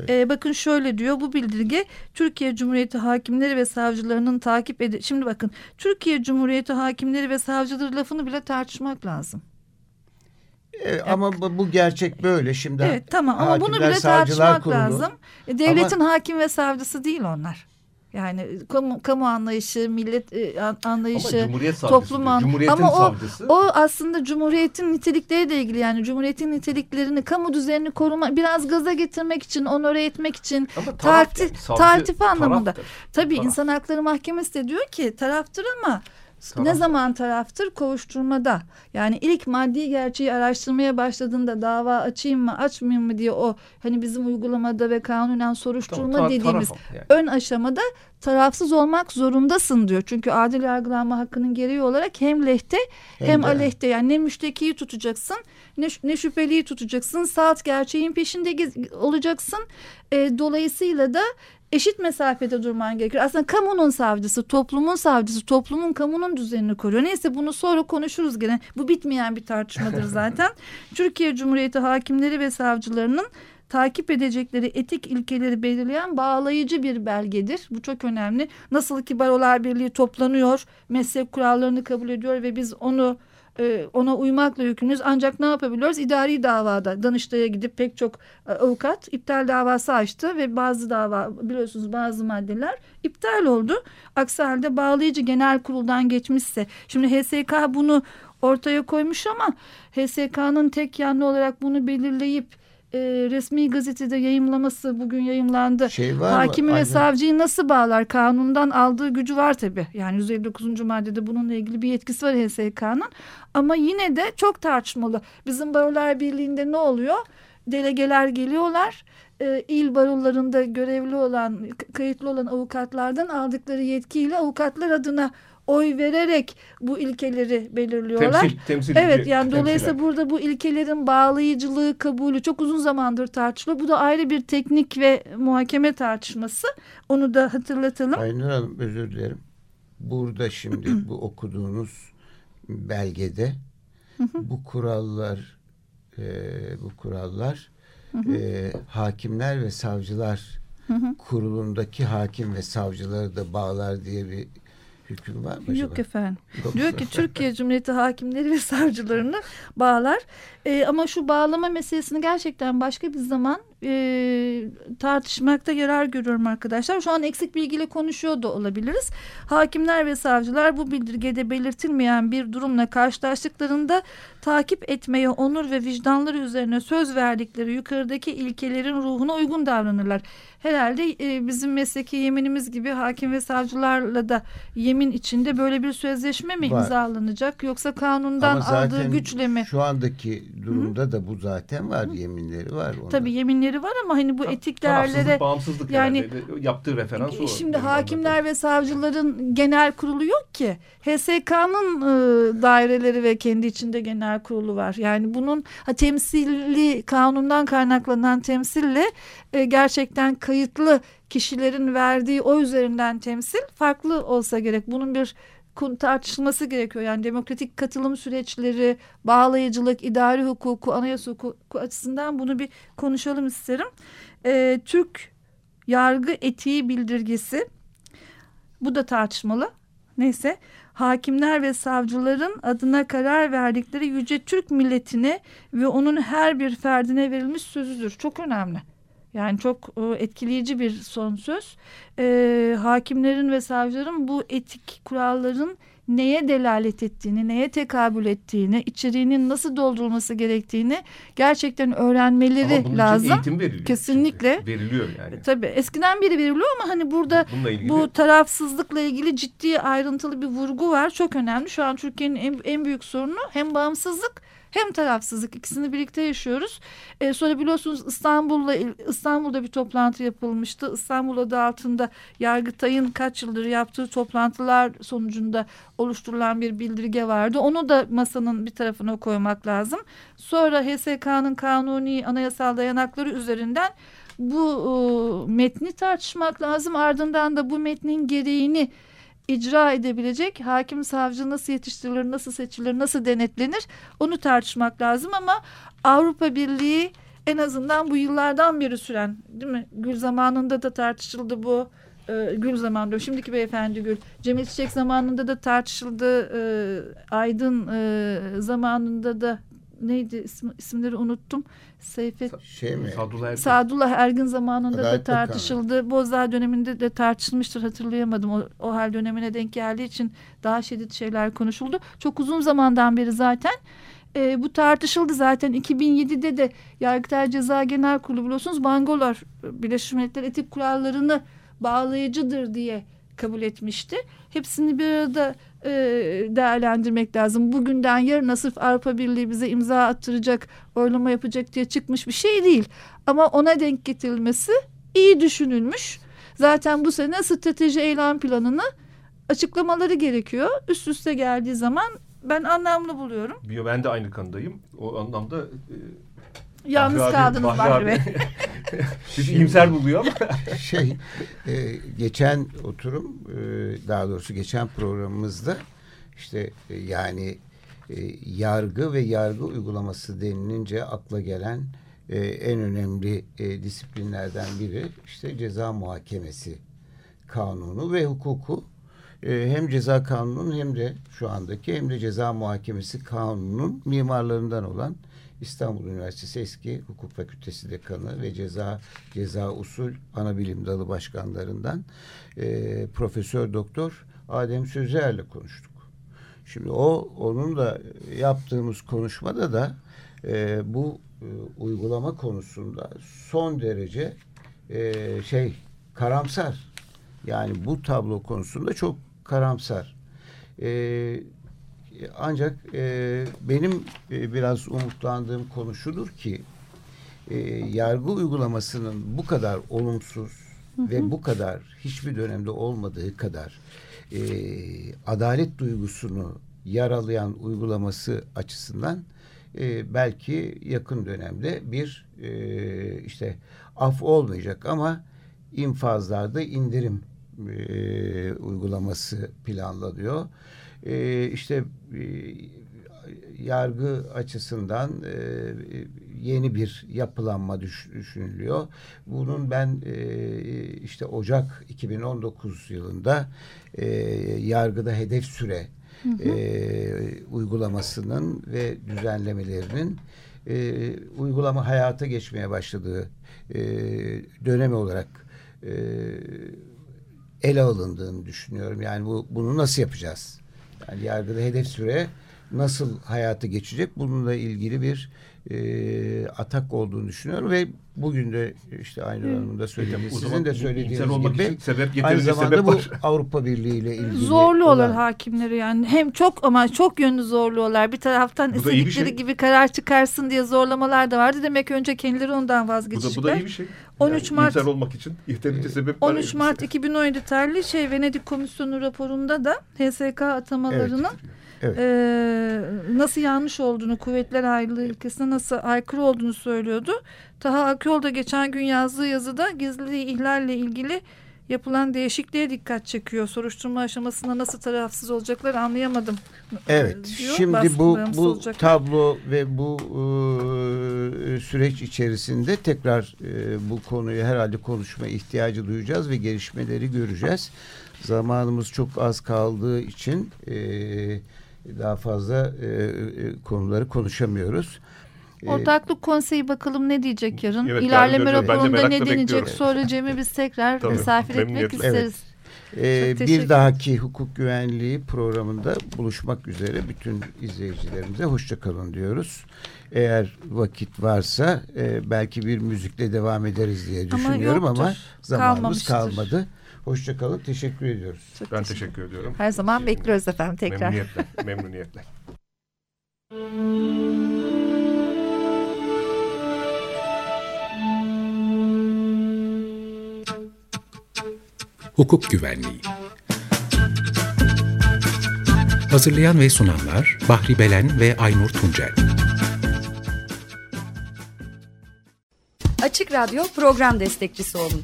Ee, bakın şöyle diyor bu bildirge Türkiye Cumhuriyeti hakimleri ve savcılarının takip edi. Şimdi bakın Türkiye Cumhuriyeti hakimleri ve savcıları lafını bile tartışmak lazım. E, ama bu, bu gerçek böyle. Şimdi Evet tamam ama bunu bile tartışmak Kurulu- lazım. E, devletin hakim ve savcısı değil onlar. Yani kamu, kamu anlayışı, millet e, an- Ama anlayışı, Cumhuriyet toplum diyor. an- Cumhuriyetin ama o- savcısı. O aslında Cumhuriyet'in nitelikleriyle ilgili yani Cumhuriyet'in niteliklerini, kamu düzenini koruma, biraz gaza getirmek için, onore etmek için, Ama taraf tarti, yani, savcı tartif anlamında. taraftır. Tabii Taraf. İnsan Hakları Mahkemesi de diyor ki taraftır ama Taraf. ne zaman taraftır? Kovuşturmada. Yani ilk maddi gerçeği araştırmaya başladığında dava açayım mı açmayayım mı diye o hani bizim uygulamada ve kanunen soruşturma Tamam, ta- dediğimiz yani. ön aşamada tarafsız olmak zorundasın diyor. Çünkü adil yargılanma hakkının gereği olarak hem lehte hem, Hem de- aleyhte yani ne müştekiyi tutacaksın ne, ne şüpheliyi tutacaksın saat gerçeğin peşinde olacaksın. E, dolayısıyla da eşit mesafede durman gerekiyor. Aslında kamunun savcısı, toplumun savcısı, toplumun kamunun düzenini koruyor. Neyse bunu sonra konuşuruz gene. Bu bitmeyen bir tartışmadır zaten. Türkiye Cumhuriyeti hakimleri ve savcılarının takip edecekleri etik ilkeleri belirleyen bağlayıcı bir belgedir. Bu çok önemli. Nasıl ki Barolar Birliği toplanıyor, meslek kurallarını kabul ediyor ve biz onu e, ona uymakla yükümlüyüz. Ancak ne yapabiliyoruz? İdari davada Danıştay'a gidip pek çok e, avukat iptal davası açtı ve bazı dava biliyorsunuz bazı maddeler iptal oldu. Aksi halde bağlayıcı genel kuruldan geçmişse. Şimdi HSK bunu ortaya koymuş ama HSK'nın tek yanlı olarak bunu belirleyip e, resmi gazetede yayımlaması bugün yayımlandı. Şey var Hakimi mı? ve savcıyı nasıl bağlar? Kanundan aldığı gücü var tabii. Yani 159. maddede bununla ilgili bir yetkisi var HSK'nın. Ama yine de çok tartışmalı. Bizim Barolar Birliği'nde ne oluyor? Delegeler geliyorlar. E, il barolarında görevli olan, kayıtlı olan avukatlardan aldıkları yetkiyle avukatlar adına oy vererek bu ilkeleri belirliyorlar. Temsil, temsilci, Evet yani temsilen. dolayısıyla burada bu ilkelerin bağlayıcılığı, kabulü çok uzun zamandır tartışılıyor. Bu da ayrı bir teknik ve muhakeme tartışması. Onu da hatırlatalım. Aynur Hanım özür dilerim. Burada şimdi bu okuduğunuz belgede bu kurallar e, bu kurallar e, hakimler ve savcılar kurulundaki hakim ve savcıları da bağlar diye bir hüküm var mı acaba? Yok efendim. Yok. Diyor ki Türkiye Cumhuriyeti hakimleri ve savcılarını bağlar. Ee, ama şu bağlama meselesini gerçekten başka bir zaman e, tartışmakta yarar görüyorum arkadaşlar. Şu an eksik bilgiyle konuşuyor da olabiliriz. Hakimler ve savcılar bu bildirgede belirtilmeyen bir durumla karşılaştıklarında takip etmeye onur ve vicdanları üzerine söz verdikleri yukarıdaki ilkelerin ruhuna uygun davranırlar. Herhalde e, bizim mesleki yeminimiz gibi hakim ve savcılarla da yemin içinde böyle bir sözleşme mi Var. imzalanacak yoksa kanundan aldığı güçle mi? Şu andaki durumda da bu zaten var. Yeminleri var. Onda. Tabii yeminleri var ama hani bu Ta- etik değerlere bağımsızlık yani- yani yaptığı referans o. Şimdi hakimler ve savcıların genel kurulu yok ki. HSK'nın e, daireleri ve kendi içinde genel kurulu var. Yani bunun ha, temsilli kanundan kaynaklanan temsille e, gerçekten kayıtlı kişilerin verdiği o üzerinden temsil farklı olsa gerek. Bunun bir tartışılması gerekiyor. Yani demokratik katılım süreçleri, bağlayıcılık, idari hukuku, anayasa hukuku açısından bunu bir konuşalım isterim. E, Türk yargı etiği bildirgesi bu da tartışmalı. Neyse hakimler ve savcıların adına karar verdikleri yüce Türk milletine ve onun her bir ferdine verilmiş sözüdür. Çok önemli. Yani çok e, etkileyici bir son söz. E, hakimlerin ve savcıların bu etik kuralların neye delalet ettiğini, neye tekabül ettiğini, içeriğinin nasıl doldurulması gerektiğini gerçekten Ama öğrenmeleri bunun için lazım. eğitim veriliyor. Kesinlikle. Şimdi. Veriliyor yani. Tabii eskiden beri veriliyor ama hani burada ilgili bu tarafsızlıkla ilgili ciddi ayrıntılı bir vurgu var. Çok önemli. Şu an Türkiye'nin en, en büyük sorunu hem bağımsızlık hem tarafsızlık. İkisini birlikte yaşıyoruz. Ee, sonra biliyorsunuz İstanbul'la İstanbul'da bir toplantı yapılmıştı. İstanbul adı altında Yargıtay'ın kaç yıldır yaptığı toplantılar sonucunda oluşturulan bir bildirge vardı. Onu da masanın bir tarafına koymak lazım. Sonra HSK'nın kanuni anayasal dayanakları üzerinden bu e, metni tartışmak lazım. Ardından da bu metnin gereğini icra edebilecek hakim savcı nasıl yetiştirilir, nasıl seçilir, nasıl denetlenir onu tartışmak lazım ama Avrupa Birliği en azından bu yıllardan beri süren değil mi? Gül zamanında da tartışıldı bu. Ee, Gül zamanında şimdiki beyefendi Gül. Cemil Çiçek zamanında da tartışıldı. Ee, Aydın e, zamanında da neydi isim, isimleri unuttum. Seyfet şey mi? Sadullah Ersoy. Sadullah Ergin zamanında Adalet da tartışıldı. Bozdağ döneminde de tartışılmıştır hatırlayamadım. O, o hal dönemine denk geldiği için daha şiddet şeyler konuşuldu. Çok uzun zamandan beri zaten e, bu tartışıldı zaten 2007'de de Yargıtay Ceza Genel Kurulu biliyorsunuz Bangolar Birleşmiş Milletler Etik Kurallarını bağlayıcıdır diye kabul etmişti. Hepsini bir arada e, değerlendirmek lazım. Bugünden yarına sırf Avrupa Birliği bize imza attıracak, oylama yapacak diye çıkmış bir şey değil. Ama ona denk getirilmesi iyi düşünülmüş. Zaten bu sene strateji eylem planını açıklamaları gerekiyor. Üst üste geldiği zaman ben anlamlı buluyorum. Yo, Ben de aynı kanıdayım. O anlamda e, Yalnız Bahri abi- kaldınız Bahri Bey. Bizi iyimser buluyor ama. şey e, geçen oturum e, daha doğrusu geçen programımızda işte e, yani e, yargı ve yargı uygulaması denilince akla gelen e, en önemli e, disiplinlerden biri işte ceza muhakemesi kanunu ve hukuku hem ceza kanunun hem de şu andaki hem de ceza muhakemesi kanunun mimarlarından olan İstanbul Üniversitesi eski hukuk fakültesi dekanı ve ceza ceza usul ana bilim dalı başkanlarından e, Profesör Doktor Adem Sözer'le konuştuk. Şimdi o onun da yaptığımız konuşmada da e, bu e, uygulama konusunda son derece e, şey karamsar. Yani bu tablo konusunda çok karamsar. E, ancak e, benim e, biraz umutlandığım konu şudur ki e, yargı uygulamasının bu kadar olumsuz ve bu kadar hiçbir dönemde olmadığı kadar e, adalet duygusunu yaralayan uygulaması açısından e, belki yakın dönemde bir e, işte af olmayacak ama infazlarda indirim e, uygulaması planlanıyor. E, işte e, yargı açısından e, yeni bir yapılanma düş, düşünülüyor. Bunun ben e, işte Ocak 2019 yılında e, yargıda hedef süre e, uygulamasının ve düzenlemelerinin e, uygulama hayata geçmeye başladığı e, dönemi olarak e, ele alındığını düşünüyorum. Yani bu bunu nasıl yapacağız? Yani yargıda hedef süre nasıl hayata geçecek? Bununla ilgili bir e, atak olduğunu düşünüyorum ve bugün de işte aynı Hanım'ın söylediği, O zaman sizin de söylediğiniz olmak gibi için sebep, aynı zamanda sebep bu var. Avrupa Birliği ile ilgili Zorluyorlar olan- hakimleri yani. Hem çok ama çok yönlü zorluyorlar. Bir taraftan Bu istedikleri şey. gibi karar çıkarsın diye zorlamalar da vardı. Demek önce kendileri ondan Bu da, bu da iyi bir şey. 13 yani Mart- olmak için yeterince sebep var. 13 Mart 2017 tarihli şey Venedik Komisyonu raporunda da HSK atamalarının Evet. Eee, nasıl yanlış olduğunu, kuvvetler ayrılığı ilkesine nasıl aykırı olduğunu söylüyordu. Taha Akyol da geçen gün yazdığı yazıda gizliliği ihlalle ilgili yapılan değişikliğe dikkat çekiyor. Soruşturma aşamasında nasıl tarafsız olacaklar anlayamadım. Evet. diyor. Şimdi bu bu olacaklar. tablo ve bu e, süreç içerisinde tekrar e, bu konuyu herhalde konuşma ihtiyacı duyacağız ve gelişmeleri göreceğiz. Zamanımız çok az kaldığı için e, daha fazla e, e, konuları konuşamıyoruz. E, Ortaklık konseyi bakalım ne diyecek yarın? Evet, İlerleme yarın raporunda ne denecek bekliyorum. söyleyeceğimi biz tekrar Tabii, misafir etmek isteriz. Ee, Çok teşekkür- bir dahaki hukuk güvenliği programında buluşmak üzere bütün izleyicilerimize hoşçakalın diyoruz. Eğer vakit varsa e, belki bir müzikle devam ederiz diye Ama düşünüyorum ama, yoktur. zamanımız Kalmamıştır. kalmadı. Hoşçakalın. Teşekkür ediyoruz. Çok Ben teşekkür- teşekkür ediyorum. Her zaman bekliyoruz efendim tekrar. Memnuniyetle. Memnuniyetle. Hukuk Güvenliği Hazırlayan ve sunanlar Bahri Belen ve Aynur Tuncel Açık Radyo program destekçisi olun.